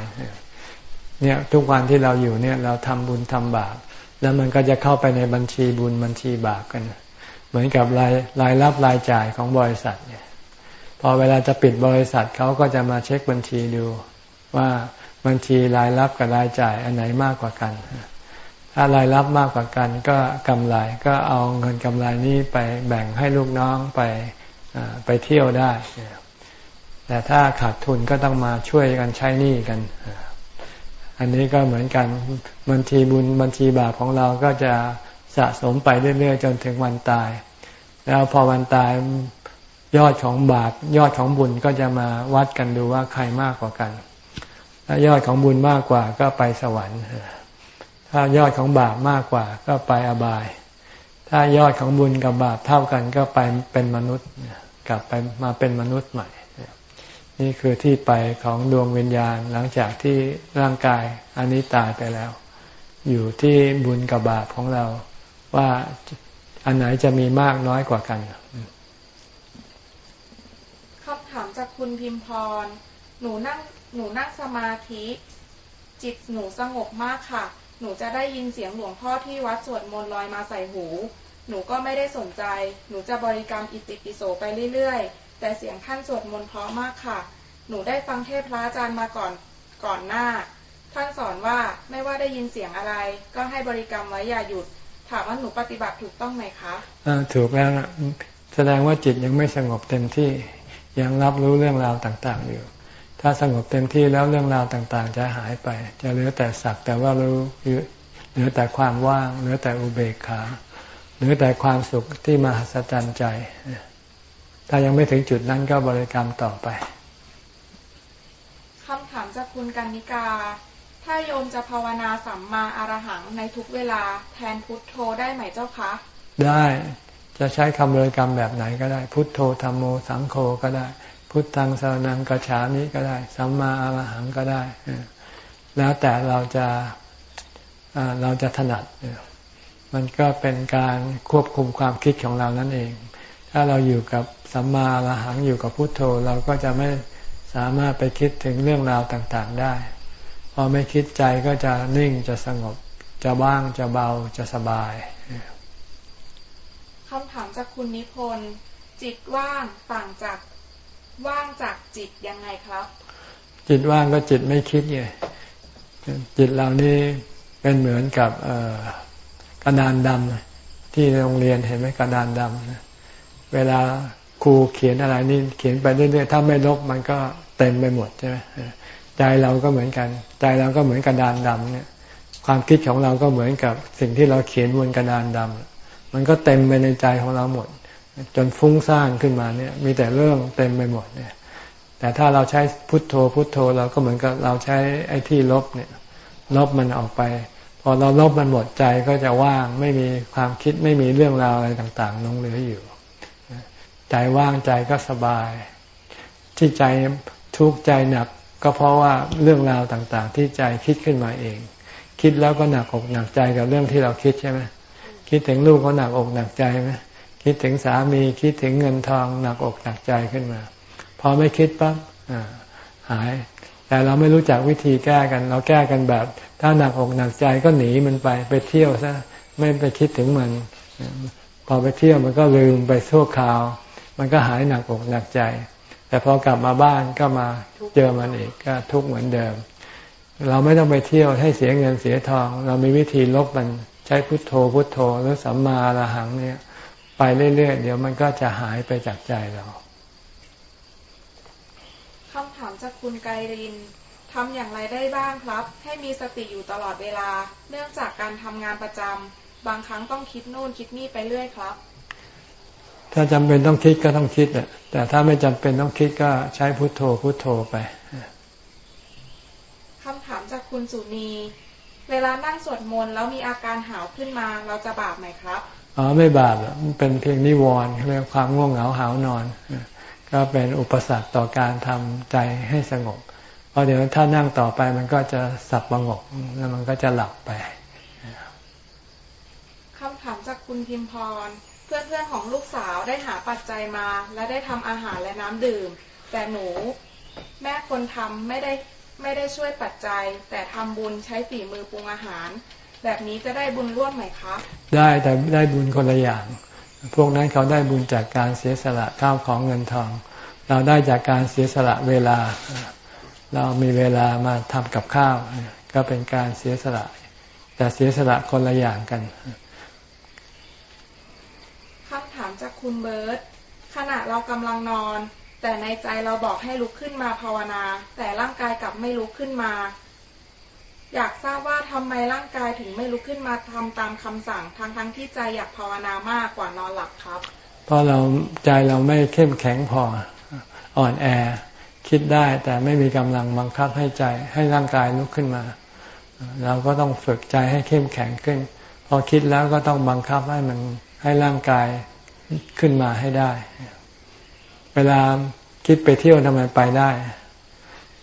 เนี่ยทุกวันที่เราอยู่เนี่ยเราทำบุญทำบาป แล้วมันก็จะเข้าไปในบัญชีบุญบัญชีบาปกัน เหมือนกับรายรายรับรายจ่ายของบริษัทเนี่ย พอเวลาจะปิดบริษัทเขาก็จะมาเช็คบัญชีดู ว่าบัญชีรายรับกับรายจ่ายอันไหนมากกว่ากัน ถ้ารายรับมากกว่ากันก็กำไรก็เอาเงินกำไรนี้ไปแบ่งให้ลูกน้องไปไปเที่ยวได้ แต่ถ้าขาดทุนก็ต้องมาช่วยกันใช้หนี้กัน อันนี้ก็เหมือนกันบัญชีบุญบัญชีบาปของเราก็จะสะสมไปเรื่อยๆ จนถึงวันตาย แล้วพอวันตายยอดของบาปยอดของบุญก็จะมาวัดกันดูว่าใครมากกว่ากัน ถ้ายอดของบุญมากกว่าก็ไปสวรรค์ถ้ายอดของบาปมากกว่าก็ไปอบาย ถ้ายอดของบุญกับบาปเท่ากันก็ไปเป็นมนุษย์กลับไปมาเป็นมนุษย์ใหม่ นี่คือที่ไปของดวงวิญญาณหลังจากที่ร่างกายอันนี้ตายไปแล้ว อยู่ที่บุญกับบาปของเรา ว่าอันไหนจะมีมากน้อยกว่ากันคำถามจากคุณพิมพร หนูนั่ง หนูนั่งสมาธิ จิตหนูสงบมากค่ะ หนูจะได้ยินเสียงหลวงพ่อที่วัดสวดมนต์ลอยมาใส่หู หนูก็ไม่ได้สนใจ หนูจะบริกรรมอิติปิโสไปเรื่อยๆ แต่เสียงท่านสวดมนต์เพราะมากค่ะ หนูได้ฟังเทศพระอาจารย์มาก่อนก่อนหน้า ท่านสอนว่าไม่ว่าได้ยินเสียงอะไร ก็ให้บริกรรมไว้อย่าหยุด ถามว่าหนูปฏิบัติถูกต้องไหมคะถูกแล้วแสดงว่าจิตยังไม่สงบเต็มที่ยังรับรู้เรื่องราวต่างๆอยู่ ถ้าสงบเต็มที่แล้วเรื่องราวต่างๆ จะหายไป จะเหลือแต่สักแต่ว่ารู้เหลือแต่ความว่างเหลือแต่อุเบกขาเหลือแต่ความสุขที่มหัศจรรย์ใจ ถ้ายังไม่ถึงจุดนั้นก็บริกรรมต่อไปคำถามจากคุณกันนิกา ถ้าโยมจะภาวนาสัมมาอรหังในทุกเวลาแทนพุทโธได้ไหมเจ้าคะ ได้จะใช้คำบริกรรมแบบไหนก็ได้ พุทโธธรรมโมสังโฆก็ได้ พุทธังสรนังกัจฉามิก็ได้ สัมมาอรหังก็ได้ แล้วแต่เราจะเราจะถนัด มันก็เป็นการควบคุมความคิดของเรานั่นเอง ถ้าเราอยู่กับสัมมาอรหังอยู่กับพุทโธ เราก็จะไม่สามารถไปคิดถึงเรื่องราวต่างๆได้ พอไม่คิดใจก็จะนิ่งจะสงบจะว่างจะเบาจะสบายคำถามจากคุณนิพนธ์จิตว่างต่างจาก ว่างจากจิตยังไงครับ จิตว่างก็จิตไม่คิดไงจิตเรานี่เป็นเหมือนกับกระดานดำที่โรงเรียนเห็นไหมกระดานดำเวลาครูเขียนอะไรนี่เขียนไปเรื่อยๆถ้าไม่ลบมันก็เต็มไปหมดใช่ไหมใจเราก็เหมือนกัน ใจเราก็เหมือนกระดานดำเนี่ย ความคิดของเราก็เหมือนกับสิ่งที่เราเขียนบนกระดานดำมันก็เต็มไปในใจของเราหมด จนฟุ้งซ่านขึ้นมาเนี่ย มีแต่เรื่องเต็มไปหมดเนี่ย แต่ถ้าเราใช้พุทโธ พุทโธเราก็เหมือนกับเราใช้ไอ้ที่ลบเนี่ย ลบมันออกไป พอเราลบมันหมดใจก็จะว่างไม่มีความคิดไม่มีเรื่องราวอะไรต่างๆลงเหลืออยู่ ใจว่างใจก็สบาย ที่ใจทุกข์ใจหนักก็เพราะว่าเรื่องราวต่างๆ ที่ใจคิดขึ้นมาเอง คิดแล้วก็หนักอกหนักใจกับเรื่องที่เราคิดใช่ไหมคิดถึงลูกเขาหนักอกหนักใจไหม คิดถึงสามีคิดถึงเงินทองหนักอกหนักใจขึ้นมา พอไม่คิดปั๊บหาย แต่เราไม่รู้จักวิธีแก้กัน เราแก้กันแบบ ถ้าหนักอกหนักใจก็หนีมันไปไปเที่ยวซะไม่ไปคิดถึงมัน พอไปเที่ยวมันก็ลืมไปทั่วคราว มันก็หายหนักอกหนักใจ แต่พอกลับมาบ้านก็มาเจอมันอีกก็ทุกข์เหมือนเดิม เราไม่ต้องไปเที่ยวให้เสียเงินเสียทอง เรามีวิธีลบมันใช้พุทโธพุทโธหรือสัมมาอรหังเนี่ย ไปเรื่อยๆ เดี๋ยวมันก็จะหายไปจากใจเราคำถามจากคุณไกรินทำอย่างไรได้บ้างครับ ให้มีสติอยู่ตลอดเวลา เนื่องจากการทำงานประจำบางครั้งต้องคิดนู่นคิดนี่ไปเรื่อยครับ ถ้าจำเป็นต้องคิดก็ต้องคิดอะแต่ถ้าไม่จำเป็นต้องคิดก็ใช้พุทโธพุทโธไปคำถามจากคุณสุนี เวลานั่งสวดมนต์แล้วมีอาการหาวขึ้นมาเราจะบาปไหมครับ อ๋อไม่บาปเป็นเพียงนิวรณ์เรียกความง่วงเหงาหานอน ก็เป็นอุปสรรคต่อการทำใจให้สงบ เพราะเดี๋ยวถ้านั่งต่อไปมันก็จะสับประงกแล้วมันก็จะหลับไปคำถามจากคุณพิมพร เพื่อนเพื่อนของลูกสาวได้หาปัจจัยมา และได้ทำอาหารและน้ำดื่ม แต่หนู แม่คนทำไม่ได้ไม่ได้ช่วยปัจจัย แต่ทำบุญใช้ฝีมือปรุงอาหาร แบบนี้จะได้บุญร่วมไหมคะได้แต่ได้บุญคนละอย่าง พวกนั้นเขาได้บุญจากการเสียสละข้าวของเงินทอง เราได้จากการเสียสละเวลา เรามีเวลามาทำกับข้าว ก็เป็นการเสียสละ แต่เสียสละคนละอย่างกันคำถามจากคุณเบิร์ตขณะเรากำลังนอน แต่ในใจเราบอกให้ลุกขึ้นมาภาวนา แต่ร่างกายกลับไม่ลุกขึ้นมา อยากทราบว่าทำไมร่างกายถึงไม่ลุกขึ้นมาทำตามคำสั่งทั้งทั้งที่ใจอยากภาวนามากกว่านอนหลับครับ เพราะเราใจเราไม่เข้มแข็งพออ่อนแอ คิดได้แต่ไม่มีกำลังบังคับให้ใจให้ร่างกายลุกขึ้นมา เราก็ต้องฝึกใจให้เข้มแข็งขึ้น พอคิดแล้วก็ต้องบังคับให้มันให้ร่างกายขึ้นมาให้ได้ เวลาคิดไปเที่ยวทำไมไปได้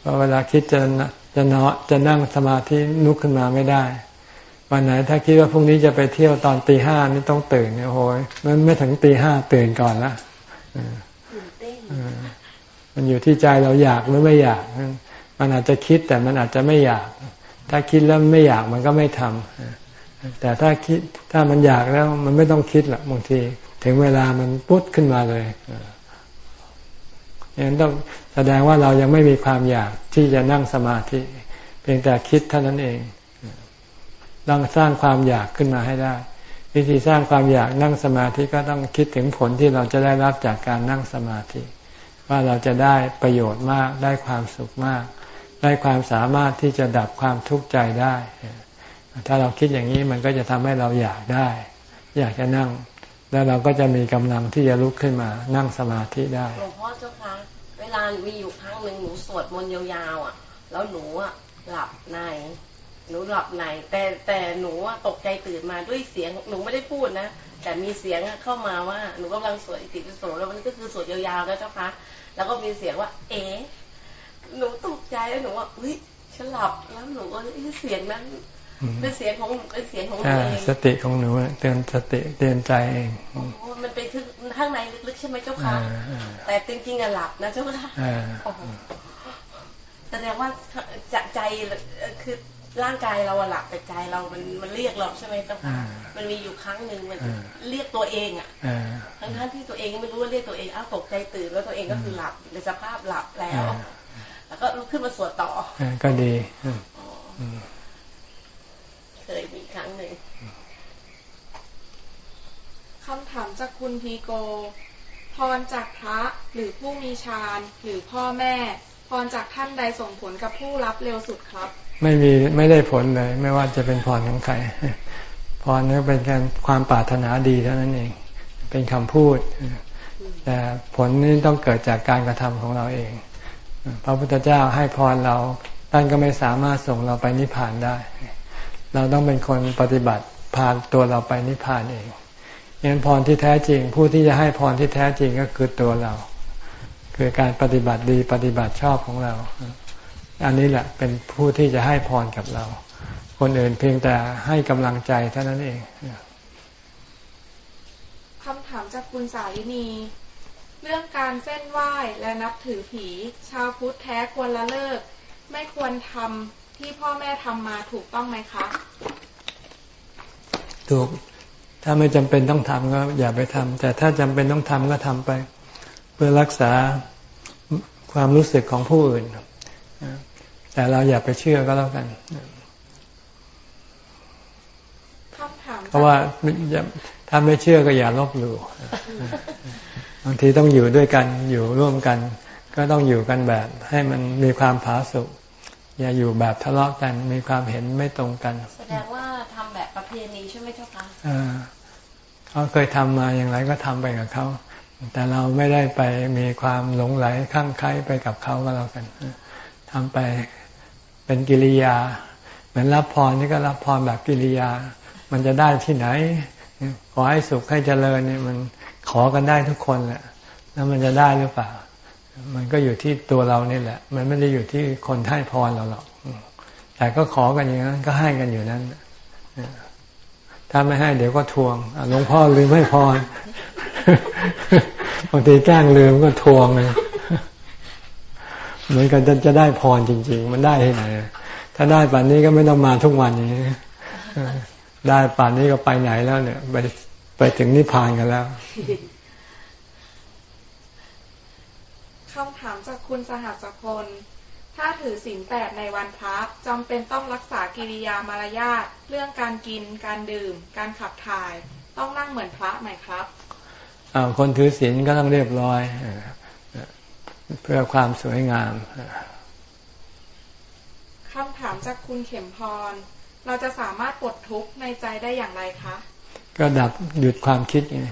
เพราะเวลาคิดจะ จะเนาะจะนั่งสมาธิลุกขึ้นมาไม่ได้ วันไหนถ้าคิดว่าพรุ่งนี้จะไปเที่ยวตอนตีห้านี่ต้องตื่นเนี่ยโอ้ยมันไม่ถึงตีห้าตื่นก่อนละมันอยู่ที่ใจเราอยากหรือไม่อยาก มันอาจจะคิดแต่มันอาจจะไม่อยาก ถ้าคิดแล้วไม่อยากมันก็ไม่ทำแต่ถ้าคิดถ้ามันอยากแล้วมันไม่ต้องคิดหรอกบางที ถึงเวลามันปุ๊ดขึ้นมาเลยยังต้อง แสดงว่าเรายังไม่มีความอยากที่จะนั่งสมาธิ เพียงแต่คิดเท่านั้นเองต้องสร้างความอยากขึ้นมาให้ได้ วิธีสร้างความอยากนั่งสมาธิก็ต้องคิดถึงผลที่เราจะได้รับจากการนั่งสมาธิ ว่าเราจะได้ประโยชน์มาก ได้ความสุขมาก ได้ความสามารถที่จะดับความทุกข์ใจได้ ถ้าเราคิดอย่างนี้มันก็จะทำให้เราอยากได้ อยากจะนั่ง แล้วเราก็จะมีกำลังที่จะลุกขึ้นมานั่งสมาธิได้หลวงพ่อเจ้าคะ เวลามีอยู่ครั้งหนึ่งหนูสวดมนต์ยาวๆอะ แล้วหนูอะหลับใน หนูหลับใน แต่แต่หนูตกใจตื่นมาด้วยเสียงหนูไม่ได้พูดนะแต่มีเสียงเข้ามาว่าหนูกำลังสวดอิติปิโสแล้วมันก็คือสวดยาวๆแล้วเจ้าคะแล้วก็มีเสียงว่า เอ๋หนูตกใจแล้วหนูว่าเฮ้ยฉันหลับแล้วหนูก็เสียงนั้น เป็นเสียงของเป็นเสียงของหนูเองสติของหนูเตือนสติเตือนใจเองมันไปถึงข้างในลึกๆใช่ไหมเจ้าคะแต่จริงๆอะหลับนะเจ้าค่ะแสดงว่าใจคือร่างกายเราหลับแต่ใจเรามันมันเรียกเราใช่ไหมเจ้าค่ะมันมีอยู่ครั้งหนึ่งมันเรียกตัวเองอะทั้งท่านที่ตัวเองไม่รู้ว่าเรียกตัวเองอ้าวตกใจตื่นแล้วตัวเองก็คือหลับในสภาพหลับแล้ว แล้วก็ลุกขึ้นมาสวดต่อก็ดี เคยมีครั้งหนึ่งคำถามจากคุณพีโก พรจากพระหรือผู้มีฌานหรือพ่อแม่ พรจากท่านใดส่งผลกับผู้รับเร็วสุดครับ ไม่มีไม่ได้ผลเลย ไม่ว่าจะเป็นพรของใครพรนี่เป็นการความปรารถนาดีเท่านั้นเอง เป็นคำพูด แต่ผลนี้ต้องเกิดจากการกระทำของเราเอง พระพุทธเจ้าให้พรเราท่านก็ไม่สามารถส่งเราไปนิพพานได้ เราต้องเป็นคนปฏิบัติพาตัวเราไปนิพพานเองยันพรที่แท้จริง ผู้ที่จะให้พรที่แท้จริงก็คือตัวเรา คือการปฏิบัติดีปฏิบัติชอบของเรา อันนี้แหละเป็นผู้ที่จะให้พรกับเรา คนอื่นเพียงแต่ให้กำลังใจเท่านั้นเองคำถามจากคุณสาลินี เรื่องการเส้นไหว้และนับถือผี ชาวพุทธแท้ควรละเลิก ไม่ควรทำ ที่พ่อแม่ทำมาถูกต้องไหมคะถูกถ้าไม่จำเป็นต้องทำก็อย่าไปทำแต่ถ้าจำเป็นต้องทำก็ทำไป เพื่อรักษาความรู้สึกของผู้อื่นแต่เราอย่าไปเชื่อก็แล้วกันเพราะว่าถ้าไม่เชื่อก็อย่าลบหลู่บางทีต้องอยู่ด้วยกันอยู่ร่วมกัน ก็ต้องอยู่กันแบบ ให้มันมีความผาสุก อย่าอยู่แบบทะเลาะกันมีความเห็นไม่ตรงกัน แสดงว่าทำแบบประเพณีใช่ไหมเจ้าคะเขาเคยทำมาอย่างไรก็ทำไปกับเขาแต่เราไม่ได้ไปมีความหลงไหลข้างใครไปกับเขาก็แล้วกันทำไปเป็นกิริยา เหมือนรับพรนี่ก็รับพรแบบกิริยา มันจะได้ที่ไหน ขอให้สุขให้เจริญเนี่ยมันขอกันได้ทุกคนแหละแล้วมันจะได้หรือเปล่า มันก็อยู่ที่ตัวเรานี่แหละ มันไม่ได้อยู่ที่คนให้พรเราหรอกแต่ก็ขอกันอย่างนั้น ก็ให้กันอยู่นั้นถ้าไม่ให้เดี๋ยวก็ทวงหลวงพ่อลืมให้พรบางทีแกล้งลืมก็ทวงเลยเหมือนกันจะได้พรจริง ๆ มันได้ที่ไหนถ้าได้ป่านนี้ก็ไม่ต้องมาทุกวันอย่างนี้ได้ป่านนี้ก็ไปไหนแล้วเนี่ย ไปไปถึงนิพพานกันแล้ว คำถามจากคุณสหัสพล ถ้าถือศีลแปดในวันพระจำเป็นต้องรักษากิริยามารยาทเรื่องการกิน การดื่ม การขับถ่าย ต้องนั่งเหมือนพระไหมครับอ่าคนถือศีลก็ต้องเรียบร้อย เพื่อความสวยงามคำถามจากคุณเข็มพร เราจะสามารถปลดทุกข์ในใจได้อย่างไรคะ ก็ดับหยุดความคิดไง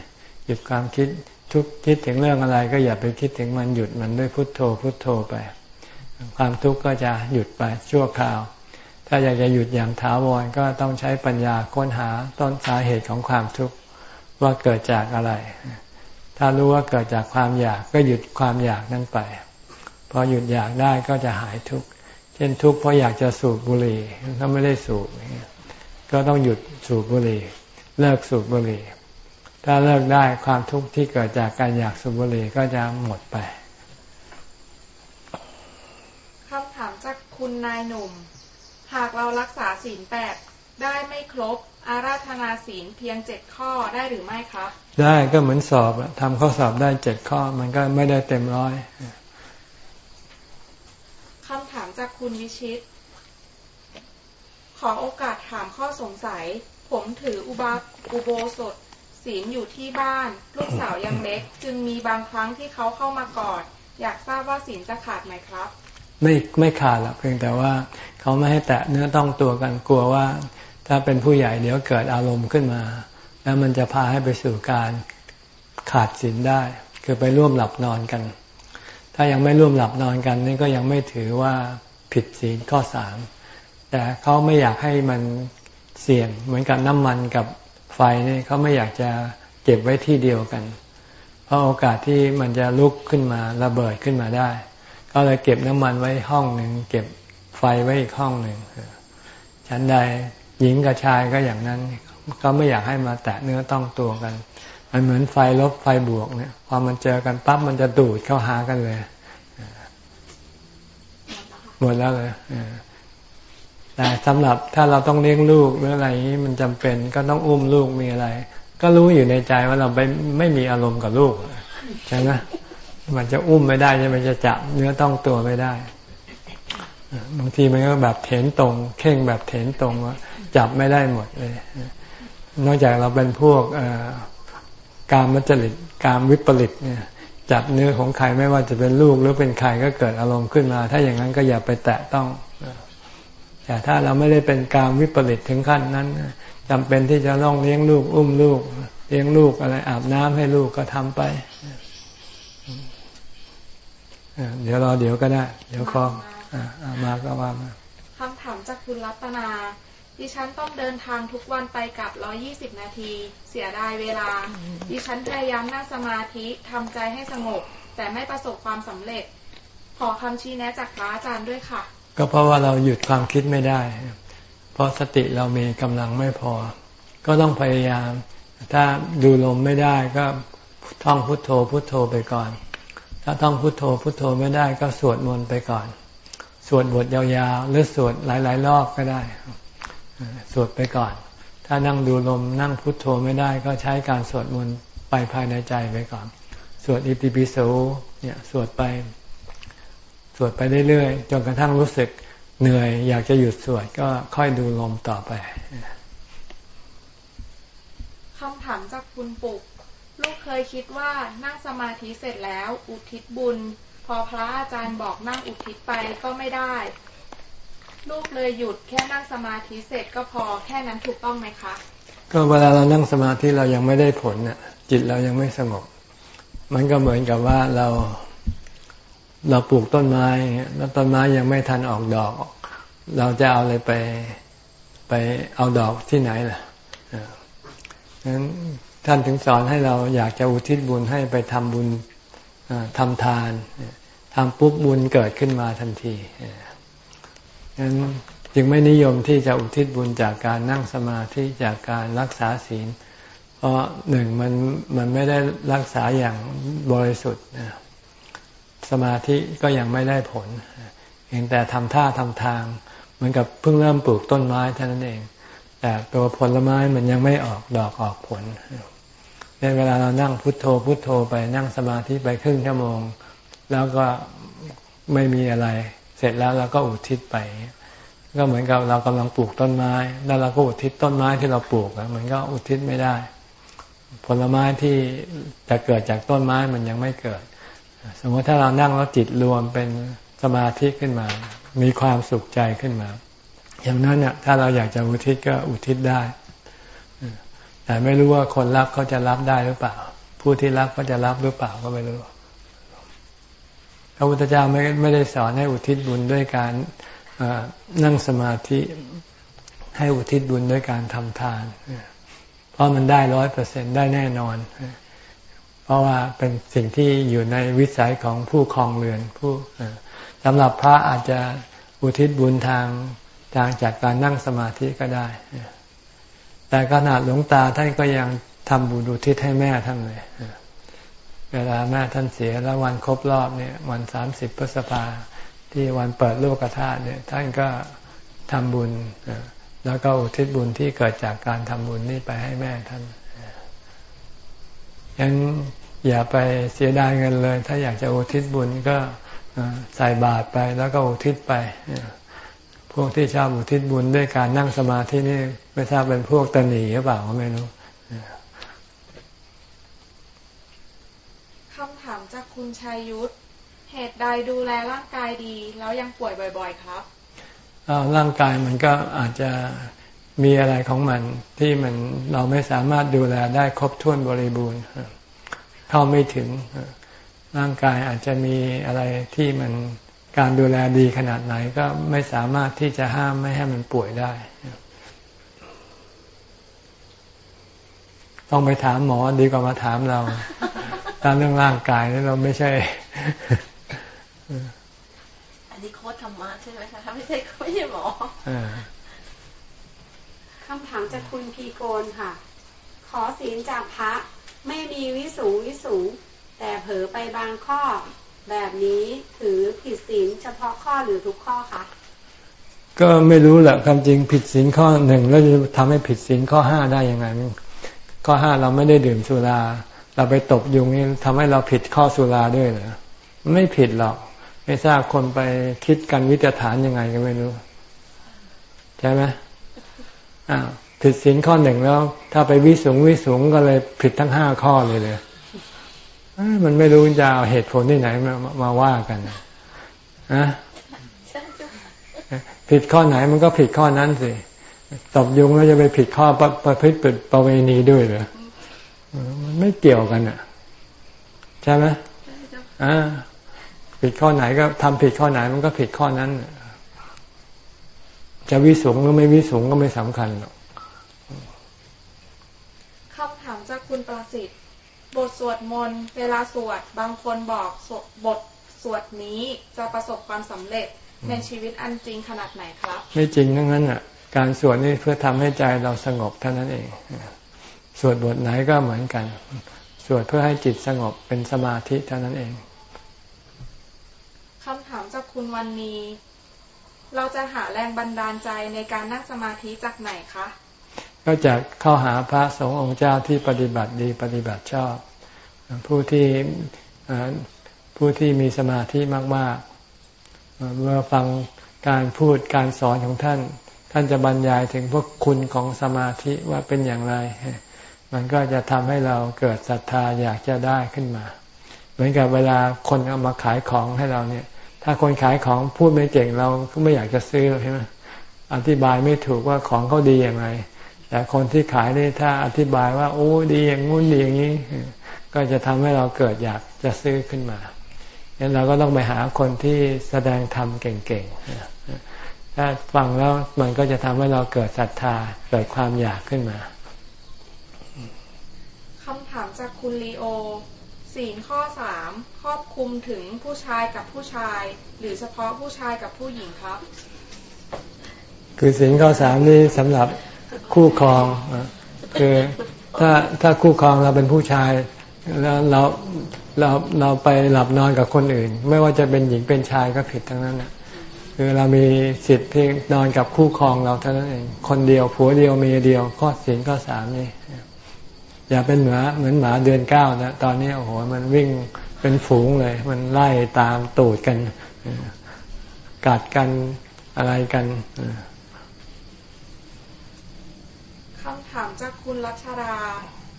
หยุดความคิด ทุกคิดถึงเรื่องอะไรก็อย่าไปคิดถึงมันหยุดมันด้วยพุทโธพุทโธไป ความทุกข์ก็จะหยุดไปชั่วคราว ถ้าอยากจะหยุดอย่างถาวรก็ต้องใช้ปัญญาค้นหาต้นสาเหตุของความทุกข์ว่าเกิดจากอะไร ถ้ารู้ว่าเกิดจากความอยากก็หยุดความอยากนั้นไป พอหยุดอยากได้ก็จะหายทุกข์ เช่นทุกข์เพราะอยากจะสูบบุหรี่ถ้าไม่ได้สูบ ก็ต้องหยุดสูบบุหรี่ เลิกสูบบุหรี่ ถ้าเลิกได้ความทุกข์ที่เกิดจากการอยากสูบบุหรี่ก็จะหมดไปคำถามจากคุณนายหนุ่ม หากเรารักษาศีลแปดได้ไม่ครบ อาราธนาศีลเพียงเจ็ดข้อได้หรือไม่คะได้ก็เหมือนสอบทำข้อสอบได้เจ็ดข้อมันก็ไม่ได้เต็มร้อยคุณวิชิต ขอโอกาสถามข้อสงสัย ผมถืออุบาอุโบสถ ศีลอยู่ที่บ้าน ลูกสาวยังเล็ก จึงมีบางครั้งที่เขาเข้ามากอด อยากทราบว่าศีลจะขาดไหมครับ ไม่ไม่ขาดหรอกเพียงแต่ว่าเขาไม่ให้แตะเนื้อต้องตัวกันกลัวว่า ถ้าเป็นผู้ใหญ่เดี๋ยวเกิดอารมณ์ขึ้นมา แล้วมันจะพาให้ไปสู่การขาดศีลได้ คือไปร่วมหลับนอนกัน ถ้ายังไม่ร่วมหลับนอนกันนี่ก็ยังไม่ถือว่าผิดศีลข้อสามแต่เขาไม่อยากให้มันเสี่ยงเหมือนกับน้ำมันกับ ไฟนี่เขาไม่อยากจะเก็บไว้ที่เดียวกัน เพราะโอกาสที่มันจะลุกขึ้นมาระเบิดขึ้นมาได้ ก็เลยเก็บน้ำมันไว้ห้องหนึ่งเก็บไฟไว้อีกห้องหนึ่งฉันใดหญิงกับชายก็อย่างนั้น ก็ไม่อยากให้มาแตะเนื้อต้องตัวกัน มันเหมือนไฟลบไฟบวกเนี่ยพอมันเจอกันปั๊บมันจะดูดเข้าหากันเลยหมดแล้วเลย แต่สำหรับถ้าเราต้องเลี้ยงลูกหรืออะไรนี้มันจำเป็นก็ต้องอุ้มลูกมีอะไร ก็รู้อยู่ในใจว่าเราไปไม่มีอารมณ์กับลูกใช่ไหมมันจะอุ้มไม่ได้ใช่ไหมจะจับเนื้อต้องตัวไม่ได้บางทีมันก็แบบเถนตรง เข่งแบบเถนตรงว่าจับไม่ได้หมดเลย นอกจากเราเป็นพวกการมัจริตการวิปริตเนี่ย จับเนื้อของใครไม่ว่าจะเป็นลูกหรือเป็นใครก็เกิดอารมณ์ขึ้นมา ถ้าอย่างนั้นก็อย่าไปแตะต้อง แต่ถ้าเราไม่ได้เป็นการวิปริตถึงขั้นนั้นจำเป็นที่จะต้องเลี้ยงลูก อุ้มลูก เลี้ยงลูกอะไรอาบน้ำให้ลูกก็ทำไปเดี๋ยวรอเดี๋ยวก็ได้ เดี๋ยวคอมาก็ว่ามาคำถามจากคุณรัตนา ดิฉันต้องเดินทางทุกวันไปกลับร้อยี่สิบนาที เสียดายเวลา ดิฉันพยายามนั่งสมาธิทำใจให้สงบ แต่ไม่ประสบความสำเร็จ ขอคำชี้แนะจากพระอาจารย์ด้วยค่ะ ก็เพราะว่าเราหยุดความคิดไม่ได้ เพราะสติเรามีกำลังไม่พอ ก็ต้องพยายาม ถ้าดูลมไม่ได้ก็ท่องพุทโธพุทโธไปก่อน ถ้าท่องพุทโธพุทโธไม่ได้ก็สวดมนต์ไปก่อน สวดบทยาวๆหรือสวดหลายๆรอบก็ได้ สวดไปก่อน ถ้านั่งดูลมนั่งพุทโธไม่ได้ก็ใช้การสวดมนต์ไปภายในใจไปก่อน สวดอิติปิโสเนี่ยสวดไป วดไปเรื่อยๆ จนกระทั่งรู้สึกเหนื่อย อยากจะหยุดสวดก็ค่อยดูลมต่อไปคำถามจากคุณปุก ลูกเคยคิดว่านั่งสมาธิเสร็จแล้วอุทิศบุญ พอพระอาจารย์บอกนั่งอุทิศไปก็ไม่ได้ ลูกเลยหยุดแค่นั่งสมาธิเสร็จก็พอแค่นั้นถูกต้องไหมคะ ก็เวลาเรานั่งสมาธิเรายังไม่ได้ผลน่ะจิตเรายังไม่สงบมันก็เหมือนกับว่าเรา เราปลูกต้นไม้แล้วต้นไม้ยังไม่ทันออกดอก เราจะเอาอะไรไปไปเอาดอกที่ไหนล่ะนั้นท่านถึงสอนให้เราอยากจะอุทิศบุญให้ไปทำบุญทำทานทำปุ๊บบุญเกิดขึ้นมาทันทีนั้นจึงไม่นิยมที่จะอุทิศบุญจากการนั่งสมาธิจากการรักษาศีล เพราะหนึ่งมันมันไม่ได้รักษาอย่างบริสุทธิ์ สมาธิก็ยังไม่ได้ผลเพียงแต่ทำท่าทำทาง เหมือนกับเพิ่งเริ่มปลูกต้นไม้เท่านั้นเอง แต่ตัวผลไม้มันยังไม่ออกดอกออกผลในเวลาเรานั่งพุทโธพุทโธไปนั่งสมาธิไปครึ่งชั่วโมง แล้วก็ไม่มีอะไร เสร็จแล้วเราก็อุทิศไป ก็เหมือนกับเรากำลังปลูกต้นไม้ แล้วเราก็อุทิศต้นไม้ที่เราปลูกมันก็อุทิศไม่ได้ ผลไม้ที่จะเกิดจากต้นไม้มันยังไม่เกิด สมมติถ้าเรานั่งแล้วจิตรวมเป็นสมาธิขึ้นมา มีความสุขใจขึ้นมา อย่างนั้นเนี่ยถ้าเราอยากจะอุทิศก็อุทิศได้ แต่ไม่รู้ว่าคนรับเขาจะรับได้หรือเปล่า ผู้ที่รับเขาจะรับหรือเปล่าก็ไม่รู้พระพุทธเจ้าไม่ไม่ได้สอนให้อุทิศบุญด้วยการนั่งสมาธิให้อุทิศบุญด้วยการทำทาน เพราะมันได้ร้อยเปอร์เซ็นได้แน่นอน เพราะว่าเป็นสิ่งที่อยู่ในวิสัยของผู้คลองเรือนผู้สำหรับพระอาจจะอุทิศบุญทางทางจากการนั่งสมาธิก็ได้ แต่ขนาดหลวงตาท่านก็ยังทำบุญอุทิศให้แม่ท่านเลยเวลาแม่ท่านเสียแล้ววันครบรอบเนี่ย วันสามสิบพฤษภาที่วันเปิดโลกธาตุเนี่ย ท่านก็ทำบุญแล้วก็อุทิศบุญที่เกิดจากการทำบุญนี่ไปให้แม่ท่าน ยังอย่าไปเสียดายเงินเลย ถ้าอยากจะอุทิศบุญก็ใส่บาตรไปแล้วก็อุทิศไปพวกที่ชอบอุทิศบุญด้วยการนั่งสมาธินี่ไม่ทราบเป็นพวกตนีหรือเปล่าก็ไม่รู้คำถามจากคุณชัยยุทธเหตุใดดูแลร่างกายดี แล้วยังป่วยบ่อย ๆ ครับร่างกายมันก็อาจจะ มีอะไรของมันที่มันเราไม่สามารถดูแลได้ครบถ้วนบริบูรณ์ เข้าไม่ถึงร่างกายอาจจะมีอะไรที่มันการดูแลดีขนาดไหนก็ไม่สามารถที่จะห้ามไม่ให้มันป่วยได้ ต้องไปถามหมอดีกว่ามาถามเรา ตามเรื่องร่างกายนี่เราไม่ใช่ อันนี้โค้ดธรรมะใช่ไหมคะไม่ใช่ไม่ใช่หมอ คำถามจากคุณพีโกนค่ะ ขอศีลจากพระไม่มีวิสูวิสูแต่เผลอไปบางข้อ แบบนี้ถือผิดศีลเฉพาะข้อหรือทุกข้อคะก็ไม่รู้แหละความจริงผิดศีลข้อหนึ่งแล้วจะทำให้ผิดศีลข้อห้าได้ยังไง ข้อห้าเราไม่ได้ดื่มสุรา เราไปตบยุงนี่ทำให้เราผิดข้อสุราด้วยเหรอไม่ผิดหรอก ไม่ทราบคนไปคิดกันวิจารฐานยังไงก็ไม่รู้ ใช่ไหม อ้าวผิดศีลข้อหนึ่งแล้ว ถ้าไปวิสุงวิสุงก็เลยผิดทั้งห้าข้อเลยเลยมันไม่รู้จะเอาเหตุผลที่ไหนมามาว่ากันนะผิดข้อไหนมันก็ผิดข้อนั้นสิตบยุงแล้วจะไปผิดข้อประพฤติประเวณีด้วยเหรอมันไม่เกี่ยวกันอะ ใช่ไหมอ่าผิดข้อไหนก็ทำผิดข้อไหนมันก็ผิดข้อนั้น จะวิสุงหรือไม่วิสุงก็ไม่สำคัญหรอกคำถามจากคุณประสิทธิ์ บทสวดมนต์เวลาสวดบางคนบอกบทสวดนี้จะประสบความสำเร็จในชีวิตอันจริงขนาดไหนครับ ไม่จริงทั้งนั้นอะ การสวดนี่เพื่อทำให้ใจเราสงบเท่านั้นเองสวดบทไหนก็เหมือนกัน สวดเพื่อให้จิตสงบเป็นสมาธิเท่านั้นเองคำถามจากคุณวันนี้ เราจะหาแรงบันดาลใจในการนั่งสมาธิจากไหนคะ ก็จากเข้าหาพระสงฆ์องค์เจ้าที่ปฏิบัติดีปฏิบัติชอบ ผู้ที่ผู้ที่มีสมาธิมากๆ เมื่อฟังการพูดการสอนของท่าน ท่านจะบรรยายถึงพวกคุณของสมาธิว่าเป็นอย่างไร มันก็จะทำให้เราเกิดศรัทธาอยากจะได้ขึ้นมา เหมือนกับเวลาคนเอามาขายของให้เราเนี่ย ถ้าคนขายของพูดไม่เก่งเราก็ไม่อยากจะซื้อใช่ไหมอธิบายไม่ถูกว่าของเขาดีอย่างไร แต่คนที่ขายนี่ถ้าอธิบายว่าโอ้ดีอย่างงู้นดีอย่างนี้ ก็จะทำให้เราเกิดอยากจะซื้อขึ้นมาดังนั้นเราก็ต้องไปหาคนที่แสดงธรรมเก่งๆ ถ้าฟังแล้วมันก็จะทำให้เราเกิดศรัทธาเกิดความอยากขึ้นมาคำถามจากคุณลีโอ ศีลข้อสามครอบคลุมถึงผู้ชายกับผู้ชาย หรือเฉพาะผู้ชายกับผู้หญิงครับ คือศีลข้อสามนี่สำหรับคู่ครองคือถ้าถ้าคู่ครองเราเป็นผู้ชายแล้วเราเราเราไปหลับนอนกับคนอื่น ไม่ว่าจะเป็นหญิงเป็นชายก็ผิดทั้งนั้นนะคือเรามีสิทธิ์เพียงนอนกับคู่ครองเราเท่านั้นเองคนเดียวผัวเดียวเมียเดียวข้อศีลข้อสามนี่ อย่าเป็นหมาเหมือนหมาเดือนเก้านะตอนนี้โอ้โหมันวิ่งเป็นฝูงเลย มันไล่ตามตูดกัน กัดกันอะไรกันคำถามจากคุณรัชรา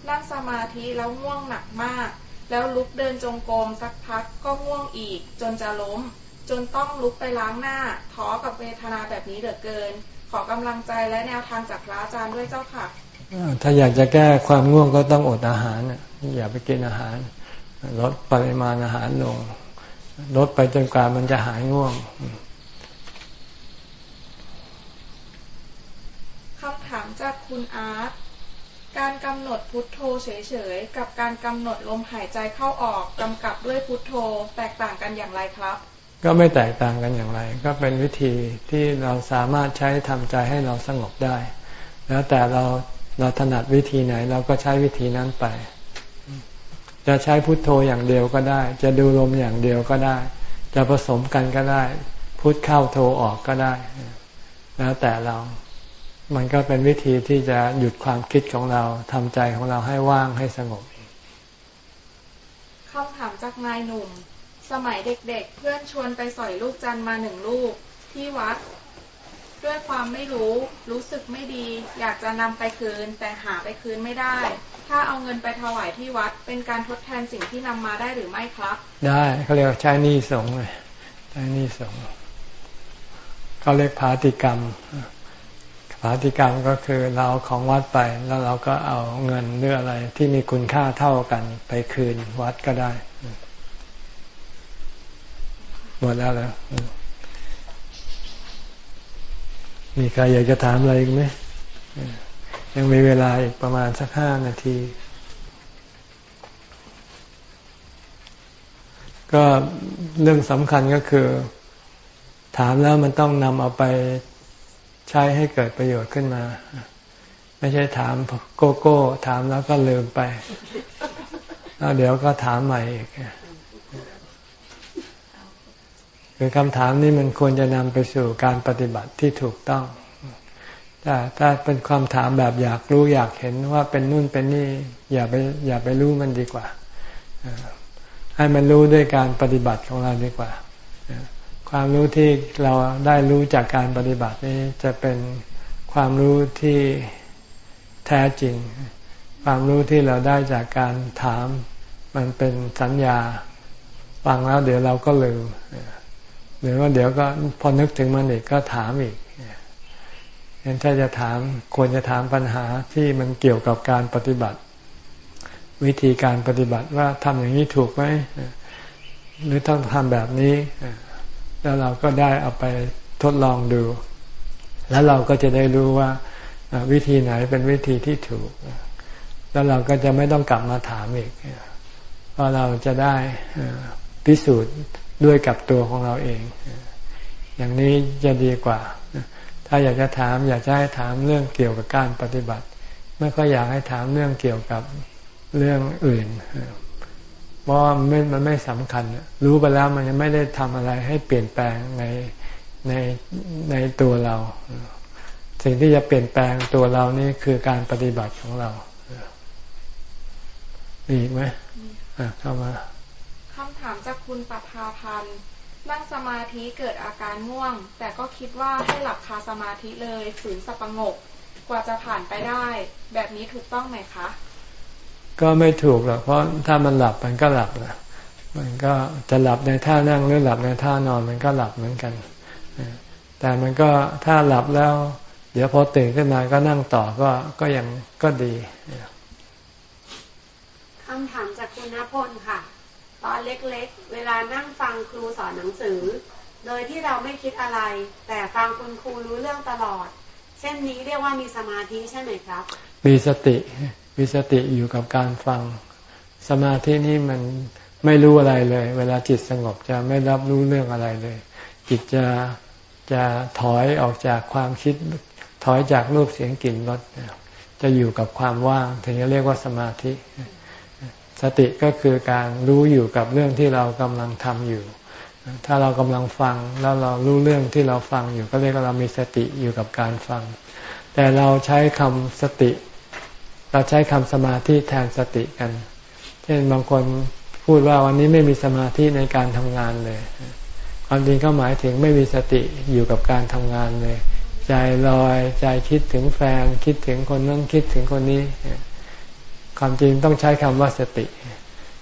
นั่งสมาธิแล้วง่วงหนักมาก แล้วลุกเดินจงกรมสักพักก็ง่วงอีก จนจะล้ม จนต้องลุกไปล้างหน้าท้อกับเวทนาแบบนี้เหลือเกิน ขอกำลังใจและแนวทางจากพระอาจารย์ด้วยเจ้าค่ะ ถ้าอยากจะแก้ความง่วงก็ต้องอดอาหารอย่าไปกินอาหาร ลดปริมาณอาหารลง ลดไปจนกว่ามันจะหายง่วงคำถามจากคุณอาร์ตการกำหนดพุทโธเฉยๆ กับการกำหนดลมหายใจเข้าออกกำกับด้วยพุทโธแตกต่างกันอย่างไรครับ ก็ไม่แตกต่างกันอย่างไร ก็เป็นวิธีที่เราสามารถใช้ทำใจให้เราสงบได้ แล้วแต่เรา เราถนัดวิธีไหน เราก็ใช้วิธีนั้นไป จะใช้พุทโธอย่างเดียวก็ได้ จะดูลมอย่างเดียวก็ได้ จะผสมกันก็ได้ พุทเข้าโธออกก็ได้ แล้วแต่เรา มันก็เป็นวิธีที่จะหยุดความคิดของเราทำใจของเราให้ว่างให้สงบคำถามจากนายหนุ่ม สมัยเด็กๆเพื่อนชวนไปสอยลูกจันมาหนึ่งลูกที่วัด ด้วยความไม่รู้ รู้สึกไม่ดี อยากจะนำไปคืน แต่หาไปคืนไม่ได้ ถ้าเอาเงินไปถวายที่วัด เป็นการทดแทนสิ่งที่นำมาได้หรือไม่ครับ ได้เขาเรียกใช้หนี้สงเลยใช้หนี้สงเขาเรียกพาติกรรมพาติกรรมก็คือเราเอาของวัดไปแล้วเราก็เอาเงินหรืออะไรที่มีคุณค่าเท่ากันไปคืนวัดก็ได้หมดแล้วแล้ว มีใครอยากจะถามอะไรอีกไหม ยังมีเวลาอีกประมาณสักห้านาที ก็เรื่องสำคัญก็คือ ถามแล้วมันต้องนำเอาไปใช้ให้เกิดประโยชน์ขึ้นมา ไม่ใช่ถามโกโก้ ถามแล้วก็ลืมไปแล้วเดี๋ยวก็ถามใหม่อีก คือคำถามนี้มันควรจะนำไปสู่การปฏิบัติที่ถูกต้องถ้าถ้าเป็นความถามแบบอยากรู้อยากเห็นว่าเป็นนู่นเป็นนี่อย่าไปอย่าไปรู้มันดีกว่า ให้มันรู้ด้วยการปฏิบัติของเราดีกว่า ความรู้ที่เราได้รู้จากการปฏิบัตินี้จะเป็นความรู้ที่แท้จริง ความรู้ที่เราได้จากการถาม มันเป็นสัญญาฟังแล้วเดี๋ยวเราก็ลืม หรือว่าเดี๋ยวก็พอนึกถึงมันอีกก็ถามอีกเห็นถ้าจะถามควรจะถามปัญหาที่มันเกี่ยวกับการปฏิบัติ วิธีการปฏิบัติว่าทำอย่างนี้ถูกไหมหรือต้องทำแบบนี้แล้วเราก็ได้เอาไปทดลองดู แล้วเราก็จะได้รู้ว่าวิธีไหนเป็นวิธีที่ถูก แล้วเราก็จะไม่ต้องกลับมาถามอีกเพราะเราจะได้พิสูจน์ ด้วยกับตัวของเราเอง อย่างนี้จะดีกว่า ถ้าอยากจะถามอยากจะให้ถามเรื่องเกี่ยวกับการปฏิบัติ ไม่ค่อยอยากให้ถามเรื่องเกี่ยวกับเรื่องอื่น เพราะมันมันไม่สำคัญ รู้ไปแล้วมันยังไม่ได้ทำอะไรให้เปลี่ยนแปลงในในในตัวเรา สิ่งที่จะเปลี่ยนแปลงตัวเรานี่คือการปฏิบัติของเรามีอีกไหมเข้ามา ถามจากคุณปภาพันธ์นั่งสมาธิเกิดอาการง่วง แต่ก็คิดว่าให้หลับคาสมาธิเลยฝืนสปงก กว่าจะผ่านไปได้ แบบนี้ถูกต้องไหมคะ ก็ไม่ถูกหรอกเพราะถ้ามันหลับมันก็หลับนะมันก็จะหลับในท่านั่งหรือหลับในท่านอนมันก็หลับเหมือนกัน แต่มันก็ถ้าหลับแล้ว เดี๋ยวพอตื่นขึ้นมาก็นั่งต่อก็ก็ยังก็ดีคำถามจากคุณณพลค่ะ ตอนเล็กๆ เวลานั่งฟังครูสอนหนังสือ โดยที่เราไม่คิดอะไร แต่ฟังคุณครูรู้เรื่องตลอด เช่นนี้เรียกว่ามีสมาธิใช่ไหมครับ มีสติ มีสติอยู่กับการฟัง สมาธินี่มันไม่รู้อะไรเลย เวลาจิตสงบจะไม่รับรู้เรื่องอะไรเลย จิตจะจะถอยออกจากความคิด ถอยจากรูปเสียงกลิ่นรสจะอยู่กับความว่างถึงจะเรียกว่าสมาธิ สติก็คือการรู้อยู่กับเรื่องที่เรากำลังทำอยู่ ถ้าเรากำลังฟังแล้วเรารู้เรื่องที่เราฟังอยู่ก็เรียกว่าเรามีสติอยู่กับการฟัง แต่เราใช้คำสติ เราใช้คำสมาธิแทนสติกัน เช่นบางคนพูดว่าวันนี้ไม่มีสมาธิในการทำงานเลย ความจริงก็หมายถึงไม่มีสติอยู่กับการทำงานเลย ใจลอยใจคิดถึงแฟนคิดถึงคนนั้นคิดถึงคนนี้ ความจริงต้องใช้คำว่าสติ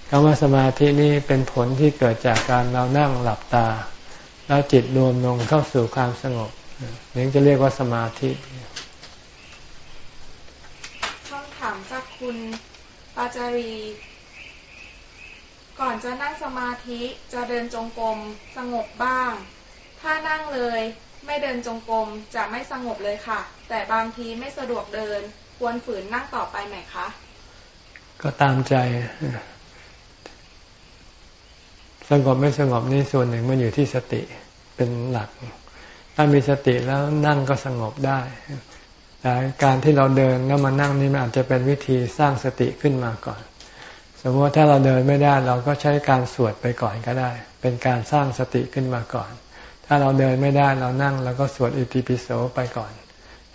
คำว่าสมาธินี่เป็นผลที่เกิดจากการเรานั่งหลับตา แล้วจิตรวมลงเข้าสู่ความสงบนี่จะเรียกว่าสมาธิถามจากคุณปาจารี ก่อนจะนั่งสมาธิจะเดินจงกรมสงบบ้าง ถ้านั่งเลยไม่เดินจงกรมจะไม่สงบเลยค่ะ แต่บางทีไม่สะดวกเดินควรฝืนนั่งต่อไปไหมคะ ก็ตามใจ สงบไม่สงบนี่ส่วนหนึ่งมันอยู่ที่สติเป็นหลัก ถ้ามีสติแล้วนั่งก็สงบได้แต่การที่เราเดินแล้วมานั่งนี่มันอาจจะเป็นวิธีสร้างสติขึ้นมาก่อน สมมติว่าถ้าเราเดินไม่ได้เราก็ใช้การสวดไปก่อนก็ได้ เป็นการสร้างสติขึ้นมาก่อน ถ้าเราเดินไม่ได้เรานั่งเราก็สวดอิติปิโสไปก่อน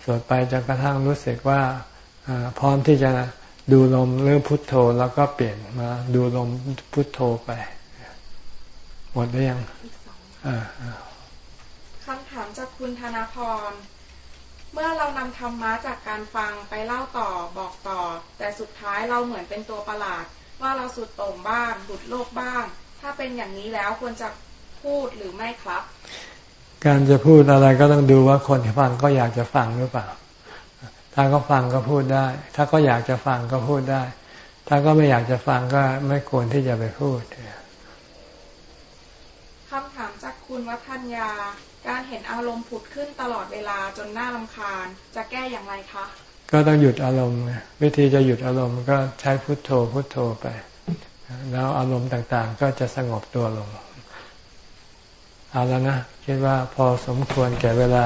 สวดไปจนกระทั่งรู้สึกว่าพร้อมที่จะ ดูลมหรือพุทโธแล้วก็เปลี่ยนมา ดูลมพุทโธไป หมดหรือยังอีกสองอ่าคำถามจากคุณธนาพร เมื่อเรานำธรรมะจากการฟังไปเล่าต่อบอกต่อ แต่สุดท้ายเราเหมือนเป็นตัวประหลาด ว่าเราสุดโต่งบ้างหลุดโลกบ้าง ถ้าเป็นอย่างนี้แล้วควรจะพูดหรือไม่ครับ การจะพูดอะไรก็ต้องดูว่าคนที่ฟังก็อยากจะฟังหรือเปล่า ถ้าก็ฟังก็พูดได้ ถ้าก็อยากจะฟังก็พูดได้ ถ้าก็ไม่อยากจะฟังก็ไม่ควรที่จะไปพูดคำถามจากคุณวัฒนยา การเห็นอารมณ์ผุดขึ้นตลอดเวลาจนน่ารำคาญ จะแก้อย่างไรคะ ก็ต้องหยุดอารมณ์ไงวิธีจะหยุดอารมณ์ก็ใช้พุทโธพุทโธไป แล้วอารมณ์ต่างๆ ก็จะสงบตัวลง เอาแล้วนะ คิดว่าพอสมควรแก่เวลา